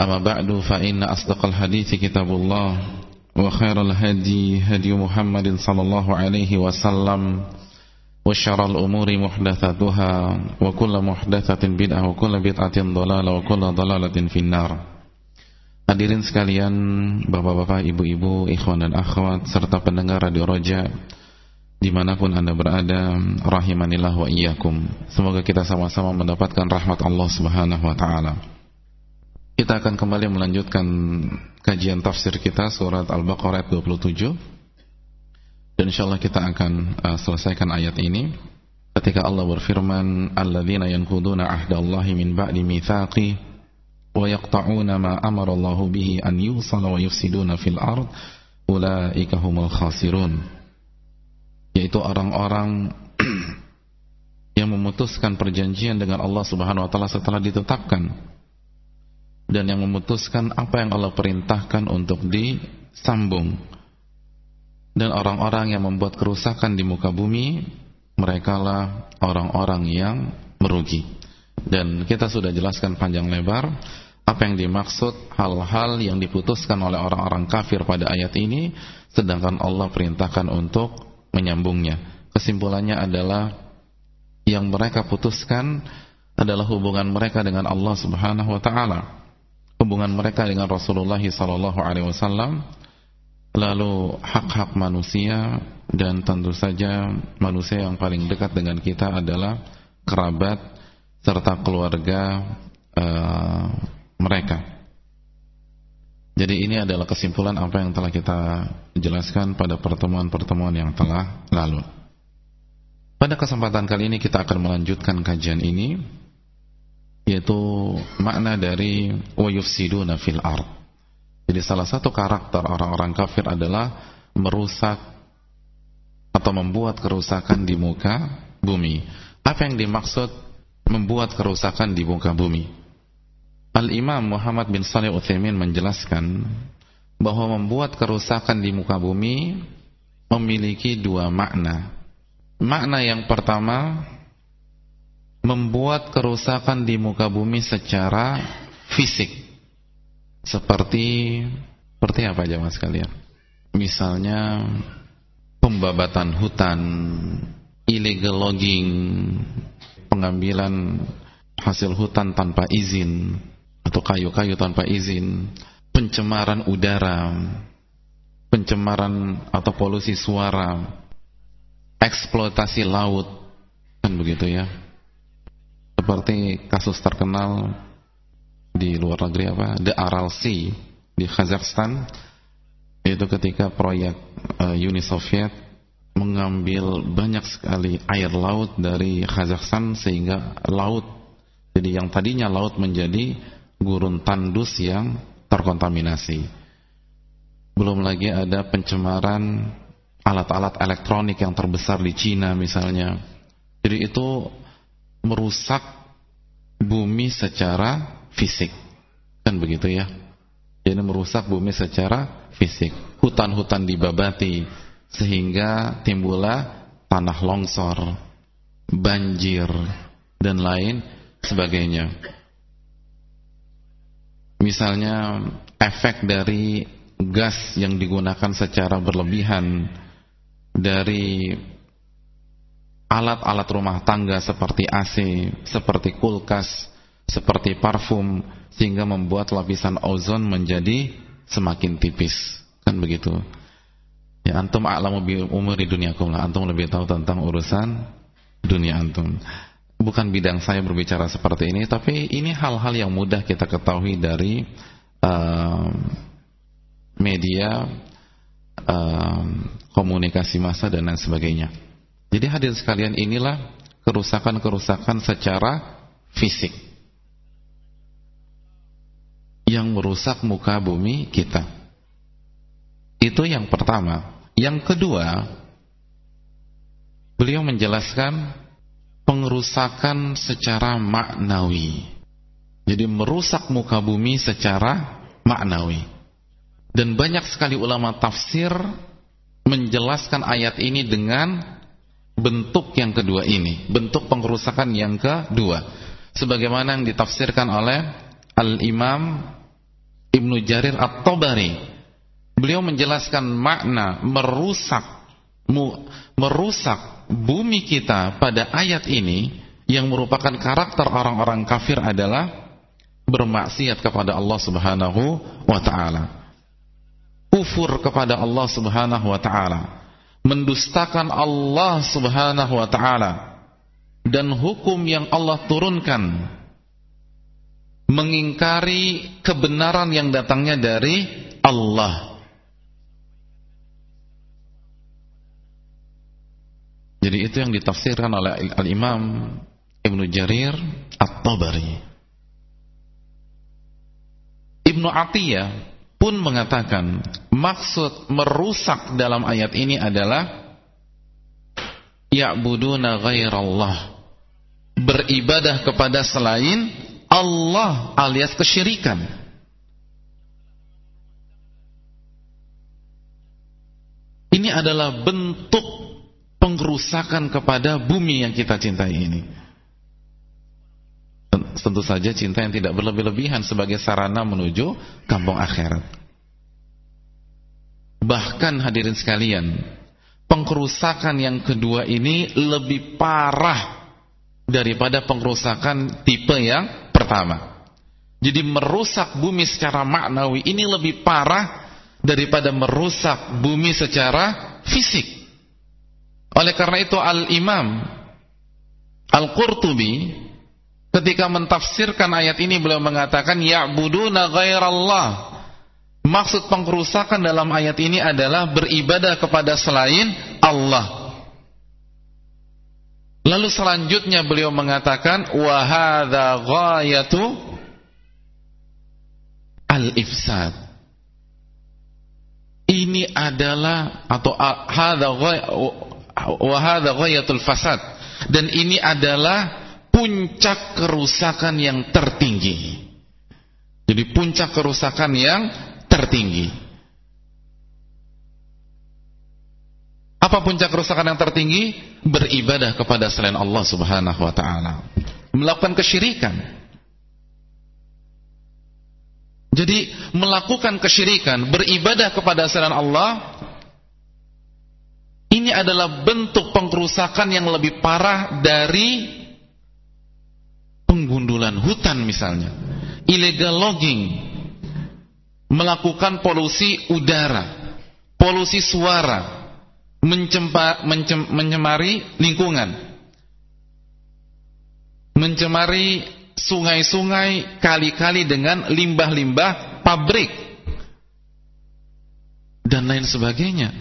أما بعد فإن أصدق الحديث كتاب الله وخير الهدي هدي محمد صلى الله عليه وسلم وشر الأمور محدثاتها وكل محدثة بدعة وكل بدعة ضلالة وكل ضلالة في النار Hadirin sekalian, bapak-bapak, ibu-ibu, ikhwan dan akhwat, serta pendengar Radio Roja, dimanapun anda berada, rahimanillah wa iyyakum. Semoga kita sama-sama mendapatkan rahmat Allah subhanahu wa ta'ala. Kita akan kembali melanjutkan kajian tafsir kita surat Al-Baqarah 27 dan insyaallah kita akan uh, selesaikan ayat ini. Ketika Allah berfirman alladzina yanquduna ahdallahi min ba'di mitsaqi wa yaqta'una ma amara Allah bihi an yusala wa yufsiduna fil ard ulaika humul khasirun. Yaitu orang-orang yang memutuskan perjanjian dengan Allah Subhanahu wa taala setelah ditetapkan dan yang memutuskan apa yang Allah perintahkan untuk disambung. Dan orang-orang yang membuat kerusakan di muka bumi mereka lah orang-orang yang merugi. Dan kita sudah jelaskan panjang lebar apa yang dimaksud hal-hal yang diputuskan oleh orang-orang kafir pada ayat ini sedangkan Allah perintahkan untuk menyambungnya. Kesimpulannya adalah yang mereka putuskan adalah hubungan mereka dengan Allah Subhanahu wa taala hubungan mereka dengan Rasulullah sallallahu alaihi wasallam lalu hak-hak manusia dan tentu saja manusia yang paling dekat dengan kita adalah kerabat serta keluarga uh, mereka. Jadi ini adalah kesimpulan apa yang telah kita jelaskan pada pertemuan-pertemuan yang telah lalu. Pada kesempatan kali ini kita akan melanjutkan kajian ini yaitu makna dari wayufsiduna fil ard jadi salah satu karakter orang-orang kafir adalah merusak atau membuat kerusakan di muka bumi. Apa yang dimaksud membuat kerusakan di muka bumi? Al-Imam Muhammad bin Salih Uthaymin menjelaskan bahwa membuat kerusakan di muka bumi memiliki dua makna. Makna yang pertama membuat kerusakan di muka bumi secara fisik seperti seperti apa aja mas kalian? Misalnya pembabatan hutan, illegal logging, pengambilan hasil hutan tanpa izin atau kayu-kayu tanpa izin, pencemaran udara, pencemaran atau polusi suara, eksploitasi laut, kan begitu ya. Seperti kasus terkenal di luar negeri apa? The Aral Sea di Kazakhstan. Itu ketika proyek uh, Uni Soviet mengambil banyak sekali air laut dari Kazakhstan sehingga laut jadi yang tadinya laut menjadi gurun tandus yang terkontaminasi. Belum lagi ada pencemaran alat-alat elektronik yang terbesar di Cina misalnya. Jadi itu merusak bumi secara fisik kan begitu ya Ini merusak bumi secara fisik. Hutan-hutan dibabati sehingga timbullah tanah longsor, banjir dan lain sebagainya. Misalnya efek dari gas yang digunakan secara berlebihan dari alat-alat rumah tangga seperti AC, seperti kulkas, seperti parfum sehingga membuat lapisan ozon menjadi semakin tipis. Kan begitu. Ya antum a'lamu bi umuri dunyakum lah. Antum lebih tahu tentang urusan dunia antum. Bukan bidang saya berbicara seperti ini, tapi ini hal-hal yang mudah kita ketahui dari uh, media uh, komunikasi massa dan lain sebagainya. Jadi hadir sekalian inilah kerusakan-kerusakan secara fisik yang merusak muka bumi kita. Itu yang pertama. Yang kedua, beliau menjelaskan pengerusakan secara maknawi. Jadi merusak muka bumi secara maknawi. Dan banyak sekali ulama tafsir menjelaskan ayat ini dengan bentuk yang kedua ini, bentuk pengerusakan yang kedua. Sebagaimana yang ditafsirkan oleh Al-Imam Ibnu Jarir At-Tabari Beliau menjelaskan makna merusak merusak bumi kita pada ayat ini yang merupakan karakter orang-orang kafir adalah bermaksiat kepada Allah Subhanahu wa taala. Kufur kepada Allah Subhanahu wa taala. Mendustakan Allah Subhanahu wa taala dan hukum yang Allah turunkan. Mengingkari kebenaran yang datangnya dari Allah Jadi itu yang ditafsirkan oleh Al-Imam Ibnu Jarir At-Tabari. Ibnu Atiyah pun mengatakan maksud merusak dalam ayat ini adalah ya'buduna ghairallah beribadah kepada selain Allah alias kesyirikan ini adalah bentuk pengrusakan kepada bumi yang kita cintai ini. Tentu saja cinta yang tidak berlebih-lebihan sebagai sarana menuju kampung akhirat. Bahkan hadirin sekalian, pengrusakan yang kedua ini lebih parah daripada pengrusakan tipe yang pertama. Jadi merusak bumi secara maknawi ini lebih parah daripada merusak bumi secara fisik. Oleh karena itu Al-Imam Al-Qurtubi ketika mentafsirkan ayat ini beliau mengatakan ya'buduna ghairallah. Maksud pengkerusakan dalam ayat ini adalah beribadah kepada selain Allah. Lalu selanjutnya beliau mengatakan wa hadza ghayatu al-ifsad. Ini adalah atau hadza wahada ghayatul fasad dan ini adalah puncak kerusakan yang tertinggi. Jadi puncak kerusakan yang tertinggi. Apa puncak kerusakan yang tertinggi? Beribadah kepada selain Allah Subhanahu wa taala. Melakukan kesyirikan. Jadi melakukan kesyirikan, beribadah kepada selain Allah ini adalah bentuk pengkerusakan yang lebih parah dari penggundulan hutan misalnya. Illegal logging. Melakukan polusi udara, polusi suara, mencempa, mencem, mencemari lingkungan. Mencemari sungai-sungai, kali-kali dengan limbah-limbah pabrik dan lain sebagainya.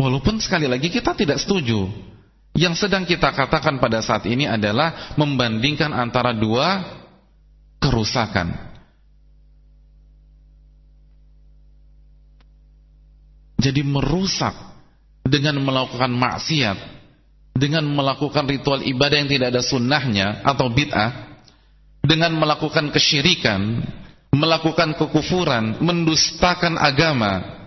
Walaupun sekali lagi kita tidak setuju. Yang sedang kita katakan pada saat ini adalah membandingkan antara dua kerusakan. Jadi merusak dengan melakukan maksiat, dengan melakukan ritual ibadah yang tidak ada sunnahnya atau bid'ah, dengan melakukan kesyirikan, melakukan kekufuran, mendustakan agama,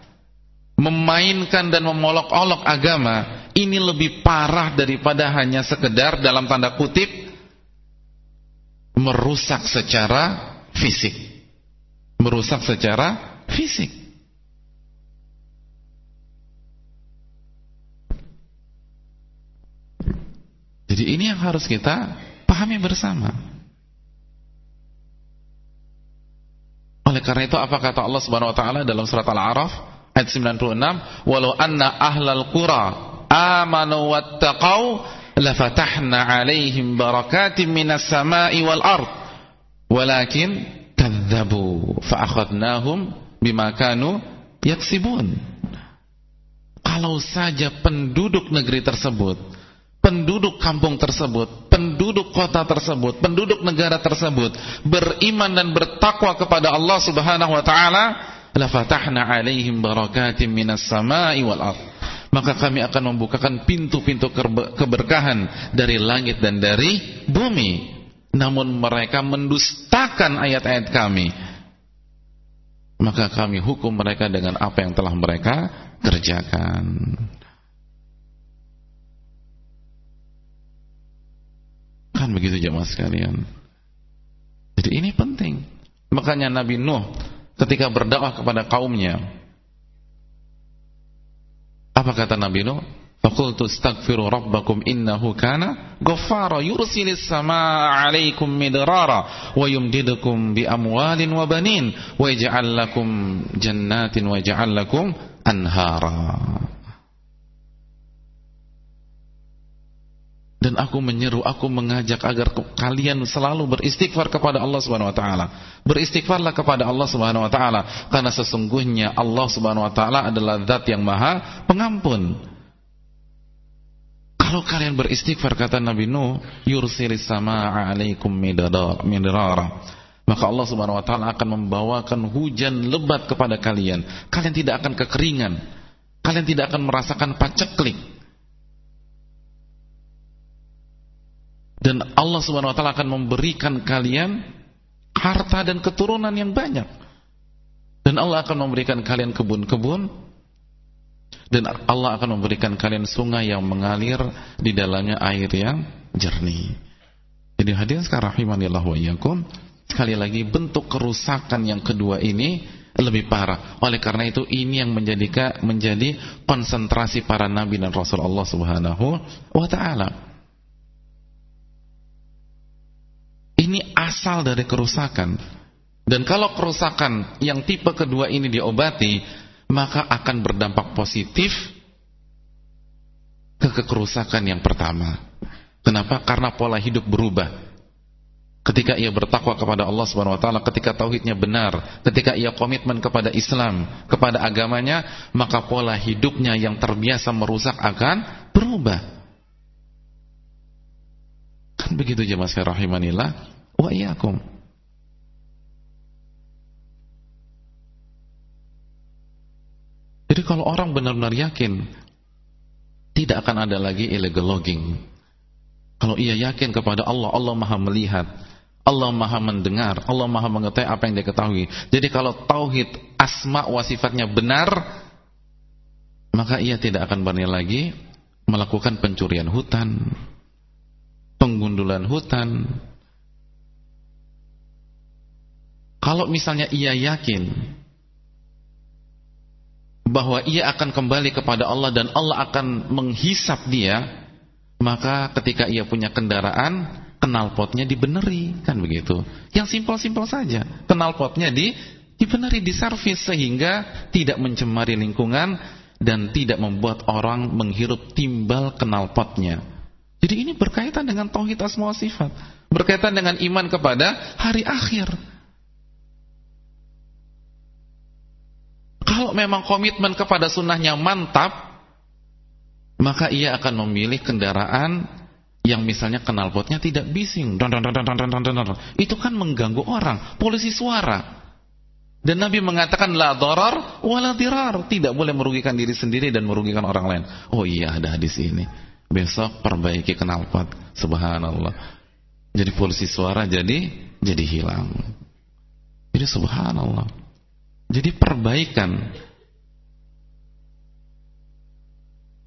memainkan dan memolok-olok agama, ini lebih parah daripada hanya sekedar dalam tanda kutip merusak secara fisik. Merusak secara fisik. Jadi ini yang harus kita pahami bersama. Oleh karena itu apa kata Allah Subhanahu wa taala dalam surat Al-A'raf ayat 96, "Walau anna ahlal qura amanu wattaqau lafatahna 'alaihim barakatin minas sama'i wal ard, walakin kadzabu fa akhadnahum bima kanu yaksibun." Kalau saja penduduk negeri tersebut penduduk kampung tersebut, penduduk kota tersebut, penduduk negara tersebut beriman dan bertakwa kepada Allah Subhanahu wa taala, la fatahna 'alaihim barakatim minas sama'i wal ard. Maka kami akan membukakan pintu-pintu keberkahan dari langit dan dari bumi. Namun mereka mendustakan ayat-ayat kami. Maka kami hukum mereka dengan apa yang telah mereka kerjakan. Kan begitu jemaah sekalian. Jadi ini penting. Makanya Nabi Nuh ketika berdakwah kepada kaumnya apa kata Nabi Nuh? Faqultu astaghfiru rabbakum innahu kana ghaffara yursilis samaa 'alaikum midrara wa yumdidukum bi amwalin wa banin wa yaj'al lakum jannatin wa yaj'al lakum anhara. Dan aku menyeru, aku mengajak agar kalian selalu beristighfar kepada Allah Subhanahu wa taala. Beristighfarlah kepada Allah Subhanahu wa taala karena sesungguhnya Allah Subhanahu wa taala adalah zat yang Maha Pengampun. Kalau kalian beristighfar kata Nabi Nuh, yursilis samaa 'alaikum midrara. Maka Allah Subhanahu wa taala akan membawakan hujan lebat kepada kalian. Kalian tidak akan kekeringan. Kalian tidak akan merasakan paceklik dan Allah Subhanahu wa taala akan memberikan kalian harta dan keturunan yang banyak. Dan Allah akan memberikan kalian kebun-kebun dan Allah akan memberikan kalian sungai yang mengalir di dalamnya air yang jernih. Jadi hadirin sekarang rahimanillah wa iyyakum, sekali lagi bentuk kerusakan yang kedua ini lebih parah. Oleh karena itu ini yang menjadi menjadi konsentrasi para nabi dan rasul Allah Subhanahu wa taala. Ini asal dari kerusakan. Dan kalau kerusakan yang tipe kedua ini diobati, maka akan berdampak positif ke kerusakan yang pertama. Kenapa? Karena pola hidup berubah. Ketika ia bertakwa kepada Allah Subhanahu wa taala, ketika tauhidnya benar, ketika ia komitmen kepada Islam, kepada agamanya, maka pola hidupnya yang terbiasa merusak akan berubah. Kan begitu jemaah sekalian rahimanillah wa iyyakum. Jadi kalau orang benar-benar yakin tidak akan ada lagi illegal logging. Kalau ia yakin kepada Allah, Allah Maha melihat, Allah Maha mendengar, Allah Maha mengetahui apa yang dia ketahui. Jadi kalau tauhid asma wa sifatnya benar, maka ia tidak akan berani lagi melakukan pencurian hutan, penggundulan hutan. Kalau misalnya ia yakin bahwa ia akan kembali kepada Allah dan Allah akan menghisap dia, maka ketika ia punya kendaraan, knalpotnya dibeneri, kan begitu. Yang simpel-simpel saja, knalpotnya di dibeneri, diservis sehingga tidak mencemari lingkungan dan tidak membuat orang menghirup timbal knalpotnya. Jadi ini berkaitan dengan tauhid asma wa sifat, berkaitan dengan iman kepada hari akhir. Kalau memang komitmen kepada sunnahnya mantap, maka ia akan memilih kendaraan yang misalnya knalpotnya tidak bising. Itu kan mengganggu orang, polisi suara. Dan Nabi mengatakan la darar wala dirar, tidak boleh merugikan diri sendiri dan merugikan orang lain. Oh iya ada hadis ini besok perbaiki knalpot. Subhanallah. Jadi polisi suara jadi jadi hilang. Jadi subhanallah. Jadi perbaikan.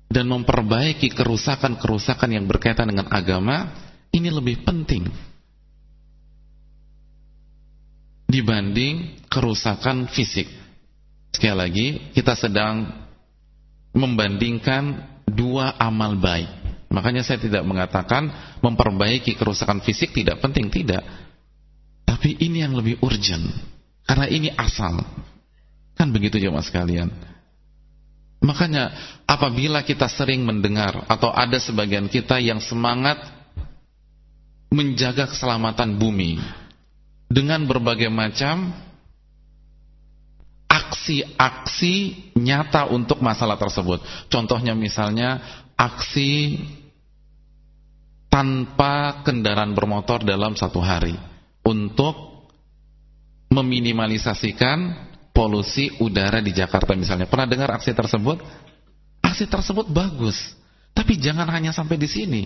Dan memperbaiki kerusakan-kerusakan yang berkaitan dengan agama ini lebih penting. Dibanding kerusakan fisik. Sekali lagi, kita sedang membandingkan dua amal baik. Makanya saya tidak mengatakan memperbaiki kerusakan fisik tidak penting, tidak. Tapi ini yang lebih urgent. Karena ini asal. Kan begitu jemaah sekalian. Makanya apabila kita sering mendengar atau ada sebagian kita yang semangat menjaga keselamatan bumi dengan berbagai macam aksi-aksi nyata untuk masalah tersebut. Contohnya misalnya aksi tanpa kendaraan bermotor dalam satu hari untuk meminimalisasikan polusi udara di Jakarta misalnya. Pernah dengar aksi tersebut? Aksi tersebut bagus, tapi jangan hanya sampai di sini.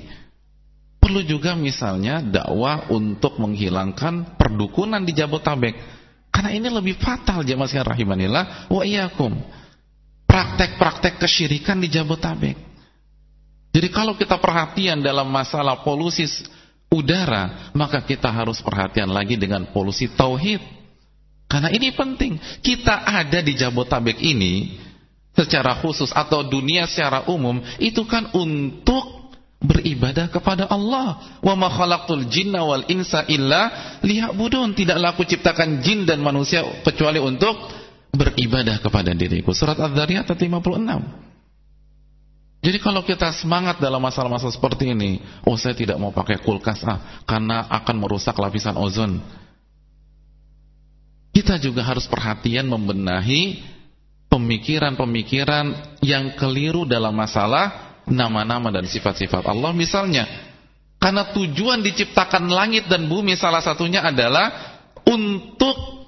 Perlu juga misalnya dakwah untuk menghilangkan perdukunan di Jabotabek. Karena ini lebih fatal jemaah sekalian rahimanillah wa iyyakum. Praktek-praktek kesyirikan di Jabotabek. Jadi kalau kita perhatian dalam masalah polusi udara, maka kita harus perhatian lagi dengan polusi tauhid. Karena ini penting. Kita ada di Jabotabek ini secara khusus atau dunia secara umum itu kan untuk beribadah kepada Allah. Wa ma khalaqtul jinna wal insa illa liya'budun. Tidaklah aku ciptakan jin dan manusia kecuali untuk beribadah kepada diriku. Surat Az-Zariyat 56. Jadi kalau kita semangat dalam masalah-masalah seperti ini, oh saya tidak mau pakai kulkas ah karena akan merusak lapisan ozon. Kita juga harus perhatian membenahi pemikiran-pemikiran yang keliru dalam masalah nama-nama dan sifat-sifat Allah misalnya karena tujuan diciptakan langit dan bumi salah satunya adalah untuk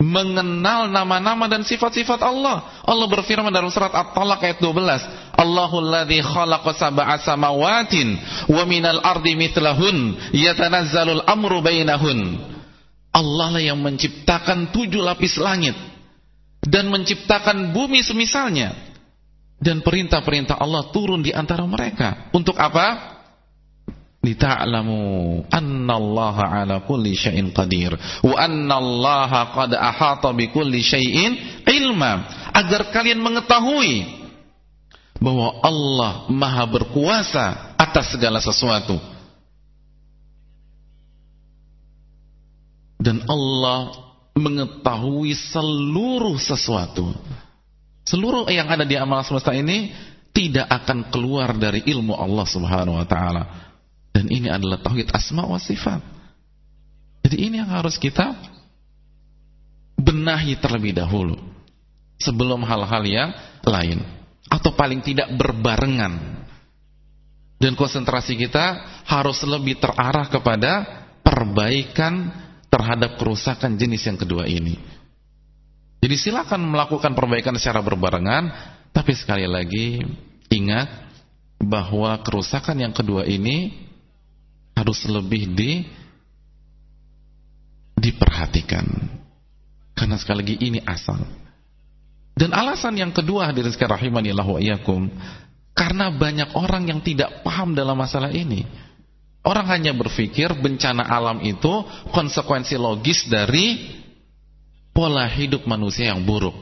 mengenal nama-nama dan sifat-sifat Allah. Allah berfirman dalam surat At-Talaq ayat 12, Allahul ladzi khalaqa sab'a samawatin wa minal ardi mithlahun yatanazzalul amru bainahun. Allah lah yang menciptakan tujuh lapis langit dan menciptakan bumi semisalnya dan perintah-perintah Allah turun di antara mereka. Untuk apa? Lita'lamu annallaha ala kulli syai'in qadir wa annallaha qad ahata bi kulli syai'in ilma agar kalian mengetahui bahwa Allah Maha berkuasa atas segala sesuatu. Dan Allah mengetahui seluruh sesuatu. Seluruh yang ada di amal semesta ini tidak akan keluar dari ilmu Allah Subhanahu wa taala. Dan ini adalah tauhid asma wa sifat. Jadi ini yang harus kita benahi terlebih dahulu sebelum hal-hal yang lain atau paling tidak berbarengan. Dan konsentrasi kita harus lebih terarah kepada perbaikan terhadap kerusakan jenis yang kedua ini. Jadi silakan melakukan perbaikan secara berbarengan, tapi sekali lagi ingat bahwa kerusakan yang kedua ini harus lebih di diperhatikan. Karena sekali lagi ini asal. Dan alasan yang kedua hadirin sekalian rahimanillah wa iyyakum, karena banyak orang yang tidak paham dalam masalah ini. Orang hanya berpikir bencana alam itu konsekuensi logis dari pola hidup manusia yang buruk.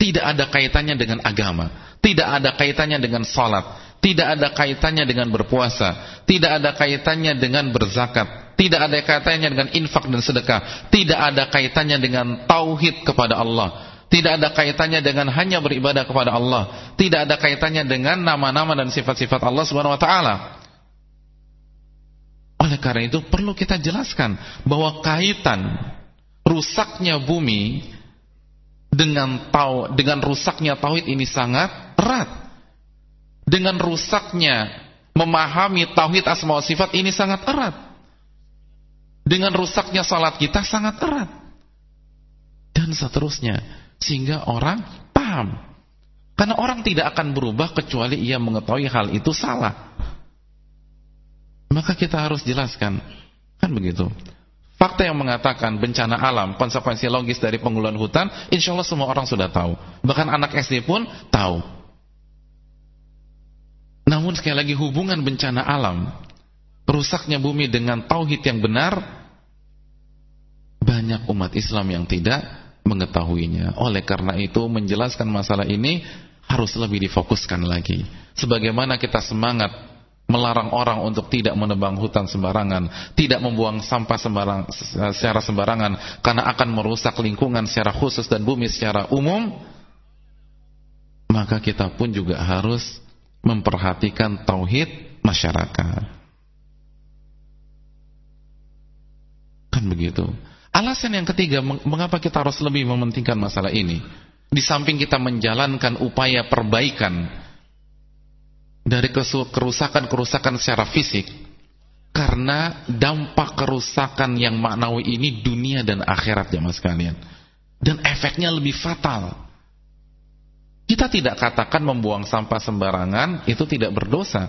Tidak ada kaitannya dengan agama, tidak ada kaitannya dengan salat, tidak ada kaitannya dengan berpuasa, tidak ada kaitannya dengan berzakat, tidak ada kaitannya dengan infak dan sedekah, tidak ada kaitannya dengan tauhid kepada Allah, tidak ada kaitannya dengan hanya beribadah kepada Allah, tidak ada kaitannya dengan nama-nama dan sifat-sifat Allah Subhanahu wa taala. Oleh karena itu perlu kita jelaskan bahwa kaitan rusaknya bumi dengan tau dengan rusaknya tauhid ini sangat erat. Dengan rusaknya memahami tauhid asma wa sifat ini sangat erat. Dengan rusaknya salat kita sangat erat. Dan seterusnya sehingga orang paham. Karena orang tidak akan berubah kecuali ia mengetahui hal itu salah. Maka kita harus jelaskan. Kan begitu fakta yang mengatakan bencana alam, konsekuensi logis dari pengguluan hutan, insya Allah semua orang sudah tahu. Bahkan anak SD pun tahu. Namun sekali lagi hubungan bencana alam, rusaknya bumi dengan tauhid yang benar, banyak umat Islam yang tidak mengetahuinya. Oleh karena itu menjelaskan masalah ini harus lebih difokuskan lagi. Sebagaimana kita semangat melarang orang untuk tidak menebang hutan sembarangan, tidak membuang sampah sembarang, secara sembarangan karena akan merusak lingkungan secara khusus dan bumi secara umum, maka kita pun juga harus memperhatikan tauhid masyarakat. Kan begitu. Alasan yang ketiga, mengapa kita harus lebih mementingkan masalah ini? Di samping kita menjalankan upaya perbaikan dari kerusakan-kerusakan secara fisik, karena dampak kerusakan yang maknawi ini dunia dan akhirat ya mas kalian. Dan efeknya lebih fatal. Kita tidak katakan membuang sampah sembarangan itu tidak berdosa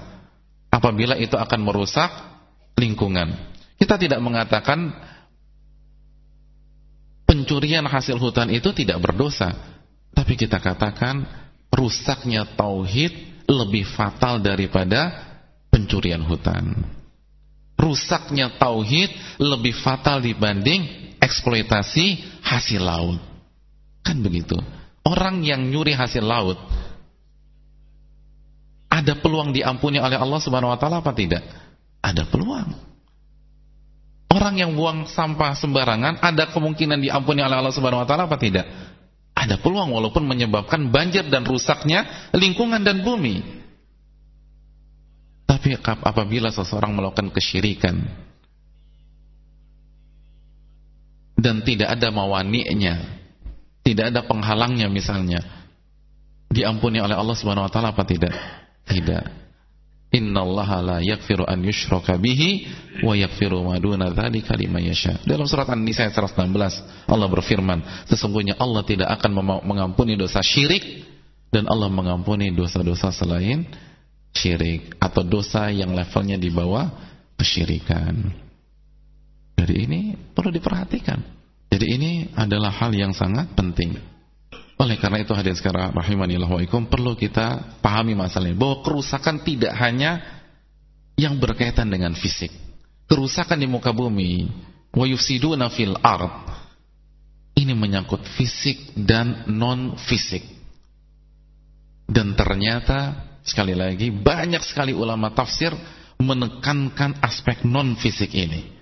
apabila itu akan merusak lingkungan. Kita tidak mengatakan pencurian hasil hutan itu tidak berdosa. Tapi kita katakan rusaknya tauhid lebih fatal daripada pencurian hutan. Rusaknya tauhid lebih fatal dibanding eksploitasi hasil laut. Kan begitu. Orang yang nyuri hasil laut ada peluang diampuni oleh Allah Subhanahu wa taala apa tidak? Ada peluang. Orang yang buang sampah sembarangan ada kemungkinan diampuni oleh Allah Subhanahu wa taala apa tidak? Ada peluang walaupun menyebabkan banjir dan rusaknya lingkungan dan bumi. Tapi apabila seseorang melakukan kesyirikan dan tidak ada mawani'nya tidak ada penghalangnya misalnya. Diampuni oleh Allah Subhanahu wa taala apa tidak? Tidak. Innallaha la yaghfiru an yushraka bihi wa yaghfiru ma duna dzalika liman yasha. Dalam surat An-Nisa ayat 116 Allah berfirman, sesungguhnya Allah tidak akan mengampuni dosa syirik dan Allah mengampuni dosa-dosa selain syirik atau dosa yang levelnya di bawah kesyirikan. Dari ini perlu diperhatikan. Jadi ini adalah hal yang sangat penting. Oleh karena itu hadirin sekalian rahimanillah wa ikum perlu kita pahami masalahnya bahwa kerusakan tidak hanya yang berkaitan dengan fisik. Kerusakan di muka bumi, wa yufsiduna fil ard. Ini menyangkut fisik dan non fisik. Dan ternyata sekali lagi banyak sekali ulama tafsir menekankan aspek non fisik ini.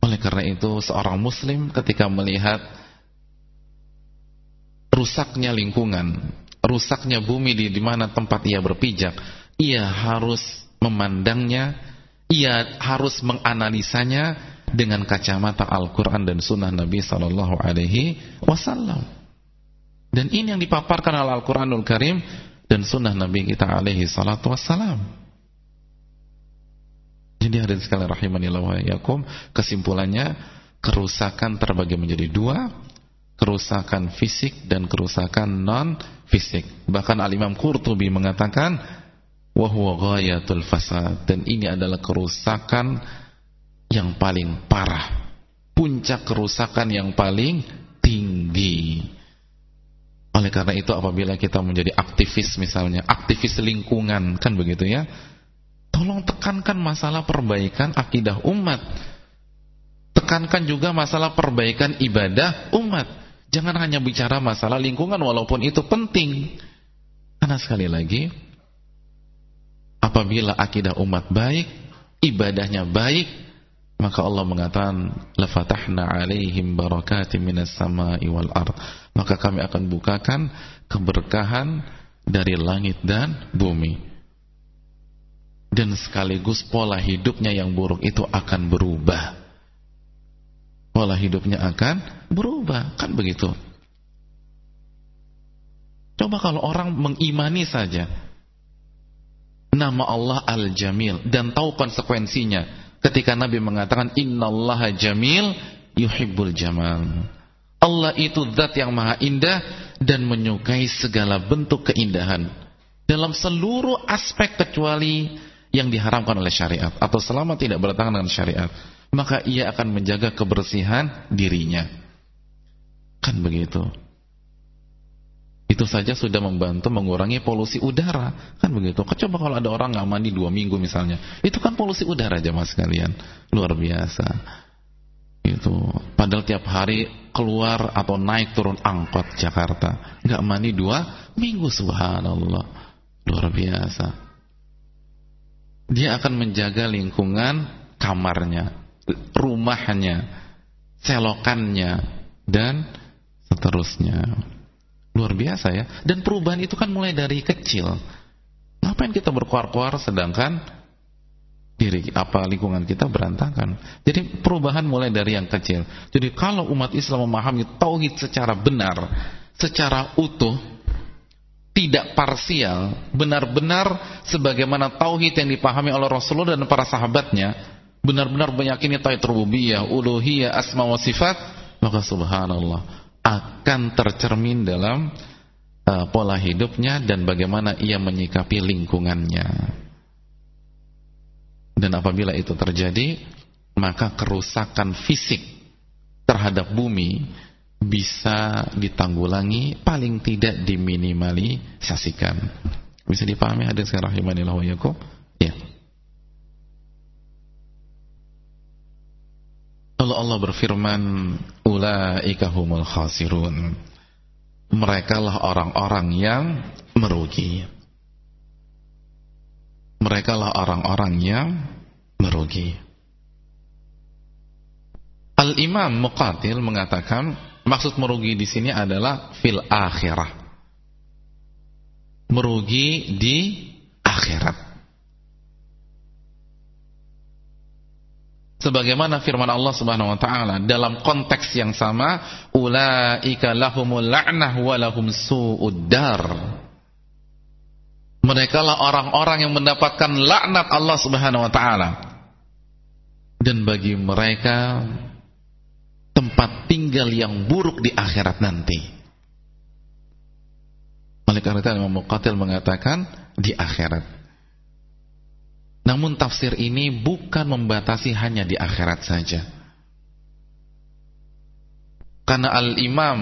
Oleh karena itu seorang muslim ketika melihat rusaknya lingkungan, rusaknya bumi di, di mana tempat ia berpijak, ia harus memandangnya, ia harus menganalisanya dengan kacamata Al-Quran dan Sunnah Nabi Sallallahu Alaihi Wasallam. Dan ini yang dipaparkan oleh Al-Quranul Karim dan Sunnah Nabi kita Alaihi Salatu Wassalam. Jadi hadirin sekalian rahimanillah wa yakum, kesimpulannya kerusakan terbagi menjadi dua, kerusakan fisik dan kerusakan non fisik. Bahkan Al-Imam Qurtubi mengatakan wa huwa ghayatul fasad dan ini adalah kerusakan yang paling parah. Puncak kerusakan yang paling tinggi. Oleh karena itu apabila kita menjadi aktivis misalnya, aktivis lingkungan kan begitu ya Tolong tekankan masalah perbaikan akidah umat. Tekankan juga masalah perbaikan ibadah umat. Jangan hanya bicara masalah lingkungan walaupun itu penting. Karena sekali lagi, apabila akidah umat baik, ibadahnya baik, maka Allah mengatakan lafatahna alaihim barakatim minas sama'i wal. Maka kami akan bukakan keberkahan dari langit dan bumi dan sekaligus pola hidupnya yang buruk itu akan berubah. Pola hidupnya akan berubah, kan begitu. Coba kalau orang mengimani saja. Nama Allah Al-Jamil. Dan tahu konsekuensinya. Ketika Nabi mengatakan innallaha jamil yuhibbul jamal. Allah itu zat yang maha indah dan menyukai segala bentuk keindahan. Dalam seluruh aspek kecuali yang diharamkan oleh syariat atau selama tidak bertentangan dengan syariat, maka ia akan menjaga kebersihan dirinya. Kan begitu. Itu saja sudah membantu mengurangi polusi udara, kan begitu. Coba kalau ada orang nggak mandi dua minggu misalnya, itu kan polusi udara aja mas kalian, luar biasa. Itu. Padahal tiap hari keluar atau naik turun angkot Jakarta, nggak mandi dua minggu, subhanallah, luar biasa. Dia akan menjaga lingkungan kamarnya, rumahnya, selokannya, dan seterusnya. Luar biasa ya. Dan perubahan itu kan mulai dari kecil. Ngapain kita berkuar-kuar sedangkan diri apa lingkungan kita berantakan. Jadi perubahan mulai dari yang kecil. Jadi kalau umat Islam memahami tauhid secara benar, secara utuh, tidak parsial, benar-benar sebagaimana tauhid yang dipahami oleh Rasulullah dan para sahabatnya, benar-benar meyakini tauhid rububiyah, uluhiyah, asma wa sifat, maka subhanallah akan tercermin dalam uh, pola hidupnya dan bagaimana ia menyikapi lingkungannya. Dan apabila itu terjadi, maka kerusakan fisik terhadap bumi bisa ditanggulangi, paling tidak diminimalisasikan. Bisa dipahami hadis rahimanillah wa yakum? Ya. Lalu Allah berfirman, "Ulaika humul khasirun." Mereka lah orang-orang yang merugi. Mereka lah orang-orang yang merugi. Al-Imam Muqatil mengatakan, maksud merugi di sini adalah fil akhirah. Merugi di akhirat. Sebagaimana firman Allah Subhanahu wa taala dalam konteks yang sama ulaika lahumul la'nah wa lahum su'uddar mereka lah orang-orang yang mendapatkan laknat Allah Subhanahu wa taala. Dan bagi mereka tempat tinggal yang buruk di akhirat nanti. Karena itu Imam Muqatil mengatakan di akhirat namun tafsir ini bukan membatasi hanya di akhirat saja. Karena Al-Imam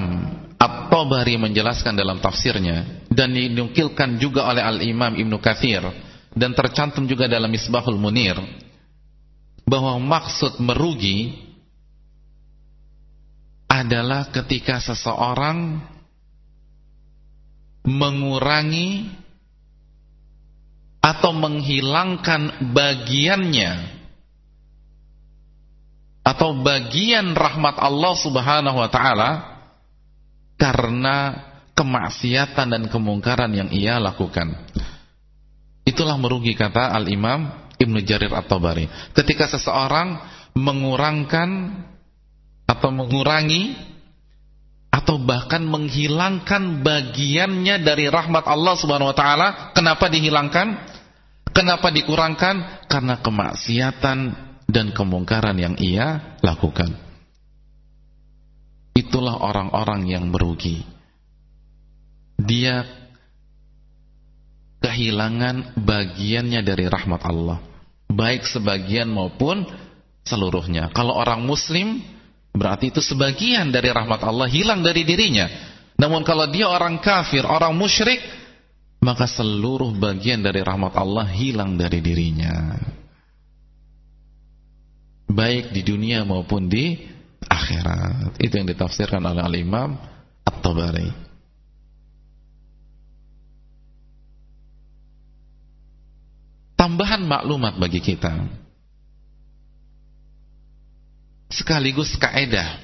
At-Tabari menjelaskan dalam tafsirnya dan dinukilkan juga oleh Al-Imam Ibnu Katsir dan tercantum juga dalam Misbahul Munir bahwa maksud merugi adalah ketika seseorang mengurangi atau menghilangkan bagiannya atau bagian rahmat Allah Subhanahu wa taala karena kemaksiatan dan kemungkaran yang ia lakukan. Itulah merugi kata Al-Imam Ibnu Jarir At-Tabari. Ketika seseorang mengurangkan atau mengurangi atau bahkan menghilangkan bagiannya dari rahmat Allah Subhanahu wa taala. Kenapa dihilangkan? Kenapa dikurangkan? Karena kemaksiatan dan kemungkaran yang ia lakukan. Itulah orang-orang yang merugi. Dia kehilangan bagiannya dari rahmat Allah. Baik sebagian maupun seluruhnya. Kalau orang muslim, berarti itu sebagian dari rahmat Allah hilang dari dirinya. Namun kalau dia orang kafir, orang musyrik, maka seluruh bagian dari rahmat Allah hilang dari dirinya. Baik di dunia maupun di akhirat. Itu yang ditafsirkan oleh Al-Imam At-Tabari. Tambahan maklumat bagi kita. Sekaligus kaedah.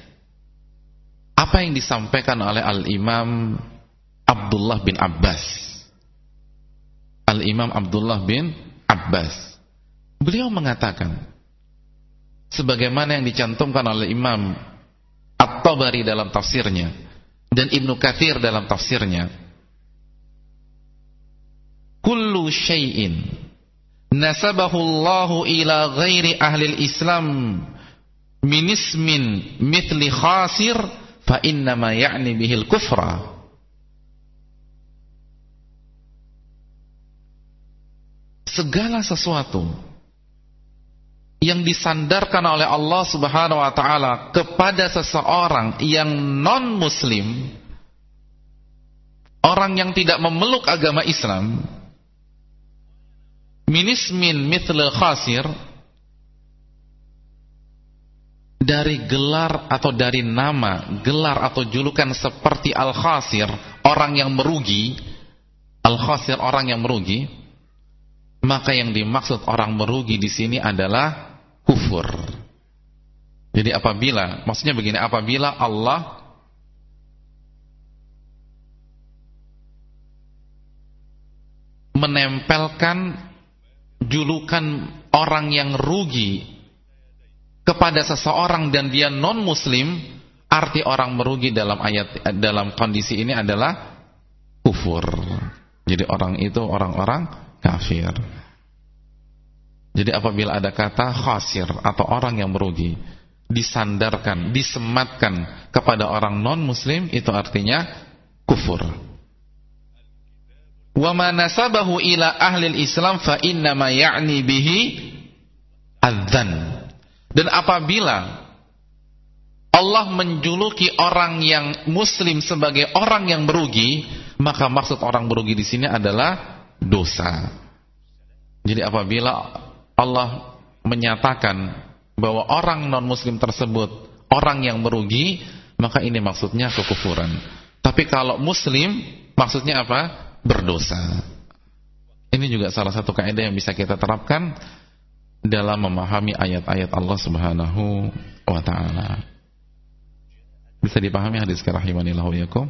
Apa yang disampaikan oleh Al-Imam Abdullah bin Abbas Al-Imam Abdullah bin Abbas. Beliau mengatakan sebagaimana yang dicantumkan oleh Imam At-Tabari dalam tafsirnya dan Ibnu Katsir dalam tafsirnya kullu syai'in nasabahu Allah ila ghairi ahli islam min ismin mithli khasir fa innama ya'ni bihil kufra segala sesuatu yang disandarkan oleh Allah Subhanahu wa taala kepada seseorang yang non muslim orang yang tidak memeluk agama Islam minismin mithl khasir dari gelar atau dari nama gelar atau julukan seperti al-khasir orang yang merugi al-khasir orang yang merugi maka yang dimaksud orang merugi di sini adalah kufur. Jadi apabila maksudnya begini apabila Allah menempelkan julukan orang yang rugi kepada seseorang dan dia non muslim arti orang merugi dalam ayat dalam kondisi ini adalah kufur. Jadi orang itu orang-orang kafir. Jadi apabila ada kata khasir atau orang yang merugi disandarkan, disematkan kepada orang non muslim itu artinya kufur. Wa ma nasabahu ila ahli islam fa inna ma ya'ni bihi adzan. Dan apabila Allah menjuluki orang yang muslim sebagai orang yang merugi maka maksud orang merugi di sini adalah dosa jadi apabila Allah menyatakan bahwa orang non muslim tersebut orang yang merugi maka ini maksudnya kekufuran tapi kalau muslim maksudnya apa berdosa. Ini juga salah satu kaidah yang bisa kita terapkan dalam memahami ayat-ayat Allah Subhanahu wa taala. Bisa dipahami hadis rahimanillahu yakum?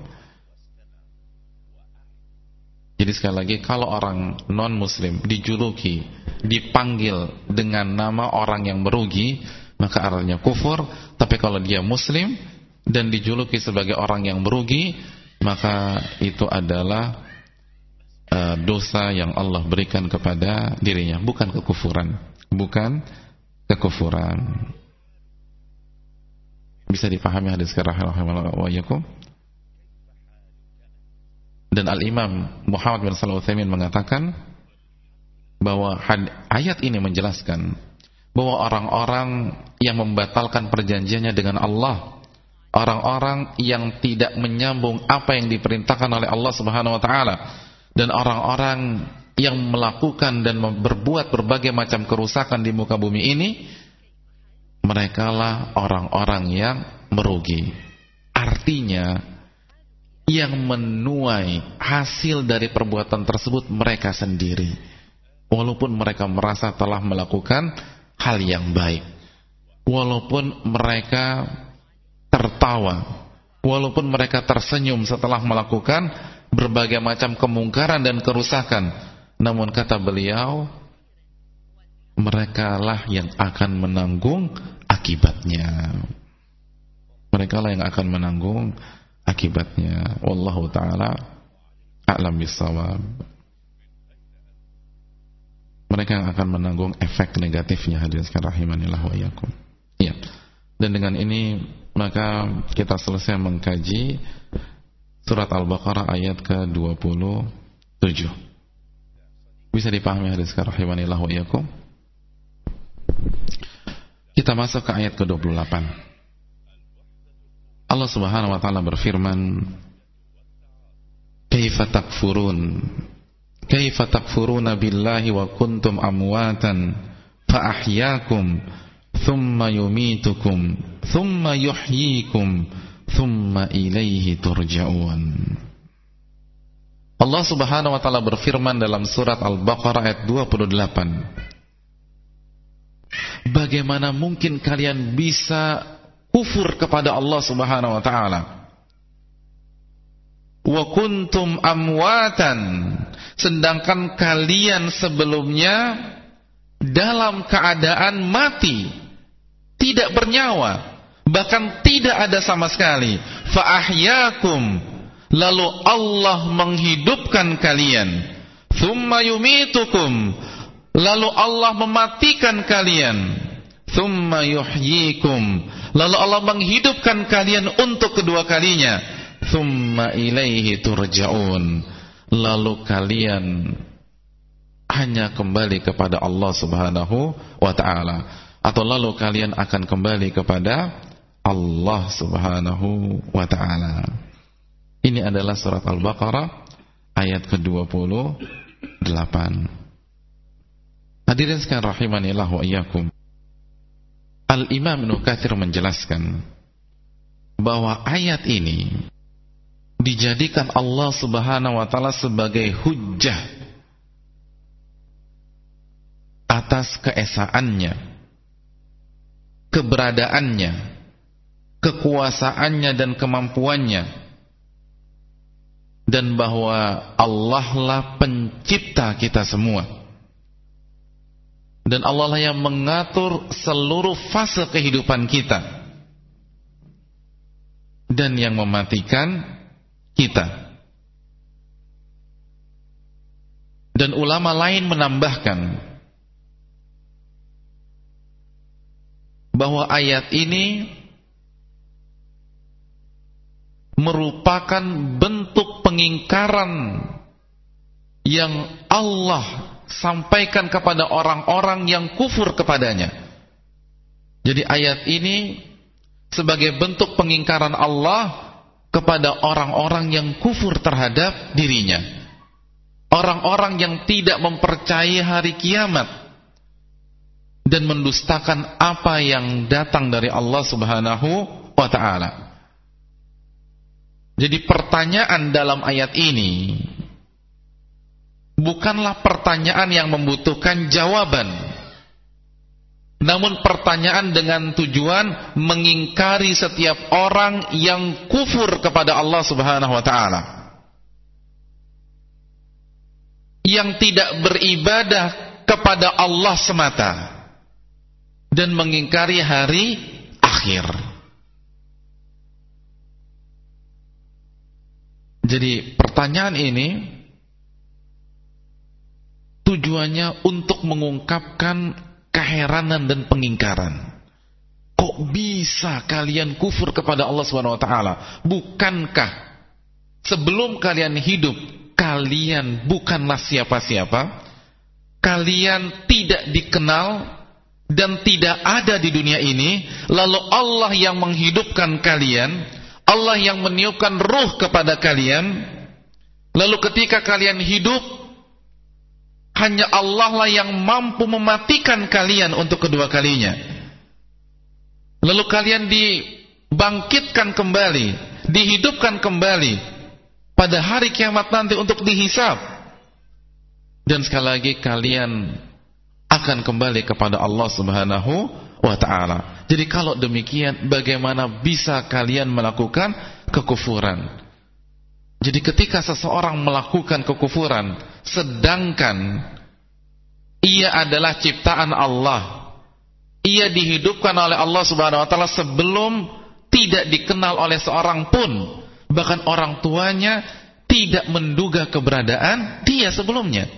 Jadi sekali lagi kalau orang non muslim dijuluki, dipanggil dengan nama orang yang merugi, maka artinya kufur, tapi kalau dia muslim dan dijuluki sebagai orang yang merugi, maka itu adalah uh, dosa yang Allah berikan kepada dirinya, bukan kekufuran, bukan kekufuran. Bisa dipahami hadis rahimahullahi Dan Al-Imam Muhammad bin Shalih Utsaimin mengatakan bahwa ayat ini menjelaskan bahwa orang-orang yang membatalkan perjanjiannya dengan Allah, orang-orang yang tidak menyambung apa yang diperintahkan oleh Allah Subhanahu wa taala, dan orang-orang yang melakukan dan berbuat berbagai macam kerusakan di muka bumi ini merekalah orang-orang yang merugi. Artinya yang menuai hasil dari perbuatan tersebut mereka sendiri walaupun mereka merasa telah melakukan hal yang baik walaupun mereka tertawa walaupun mereka tersenyum setelah melakukan berbagai macam kemungkaran dan kerusakan. Namun kata beliau, mereka lah yang akan menanggung akibatnya. Mereka lah yang akan menanggung akibatnya. Wallahu taala a'lam bisawab. Mereka akan menanggung efek negatifnya hadirin rahimanillah wa iyyakum. Iya. Dan dengan ini maka kita selesai mengkaji Surat Al-Baqarah ayat ke-27 Bisa dipahami hadis karahimanillah wa iyakum Kita masuk ke ayat ke-28 Allah subhanahu wa ta'ala berfirman Kaifa takfurun? Kaifa takfuruna billahi wa kuntum amwatan Fa ahyakum Thumma yumitukum Thumma yuhyikum thumma ilaihi turja'un. Allah Subhanahu wa taala berfirman dalam surat Al-Baqarah ayat 28 Bagaimana mungkin kalian bisa kufur kepada Allah Subhanahu wa taala. Wa kuntum amwatan. Sedangkan kalian sebelumnya dalam keadaan mati tidak bernyawa bahkan tidak ada sama sekali. Fa ahyakum. Lalu Allah menghidupkan kalian. Thumma yumitukum. Lalu Allah mematikan kalian thumma yuhyikum lalu Allah menghidupkan kalian untuk kedua kalinya thumma ilaihi turja'un lalu kalian hanya kembali kepada Allah Subhanahu wa taala atau lalu kalian akan kembali kepada Allah Subhanahu wa taala. Ini adalah surat Al-Baqarah ayat ke-28. Hadirin sekalian rahimanillah wa iyyakum. Al-Imam Ibnu Katsir menjelaskan bahwa ayat ini dijadikan Allah Subhanahu wa taala sebagai hujjah atas keesaannya, keberadaannya, kekuasaannya dan kemampuannya dan bahwa Allah lah pencipta kita semua dan Allah lah yang mengatur seluruh fase kehidupan kita dan yang mematikan kita. Dan ulama lain menambahkan bahwa ayat ini merupakan bentuk pengingkaran yang Allah sampaikan kepada orang-orang yang kufur kepadanya. Jadi ayat ini sebagai bentuk pengingkaran Allah kepada orang-orang yang kufur terhadap dirinya. Orang-orang yang tidak mempercayai hari kiamat dan mendustakan apa yang datang dari Allah Subhanahu wa taala. Jadi pertanyaan dalam ayat ini bukanlah pertanyaan yang membutuhkan jawaban namun pertanyaan dengan tujuan mengingkari setiap orang yang kufur kepada Allah Subhanahu wa taala. Yang tidak beribadah kepada Allah semata dan mengingkari hari akhir. Jadi pertanyaan ini tujuannya untuk mengungkapkan keheranan dan pengingkaran. Kok bisa kalian kufur kepada Allah Subhanahu wa taala? Bukankah sebelum kalian hidup kalian bukanlah siapa-siapa? Kalian tidak dikenal dan tidak ada di dunia ini, lalu Allah yang menghidupkan kalian, Allah yang meniupkan ruh kepada kalian. Lalu ketika kalian hidup, hanya Allah lah yang mampu mematikan kalian untuk kedua kalinya. Lalu kalian dibangkitkan kembali, dihidupkan kembali pada hari kiamat nanti untuk dihisap. Dan sekali lagi kalian akan kembali kepada Allah Subhanahu wa taala. Jadi kalau demikian bagaimana bisa kalian melakukan kekufuran? Jadi ketika seseorang melakukan kekufuran sedangkan ia adalah ciptaan Allah, ia dihidupkan oleh Allah Subhanahu wa taala sebelum tidak dikenal oleh seorang pun, bahkan orang tuanya tidak menduga keberadaan dia sebelumnya.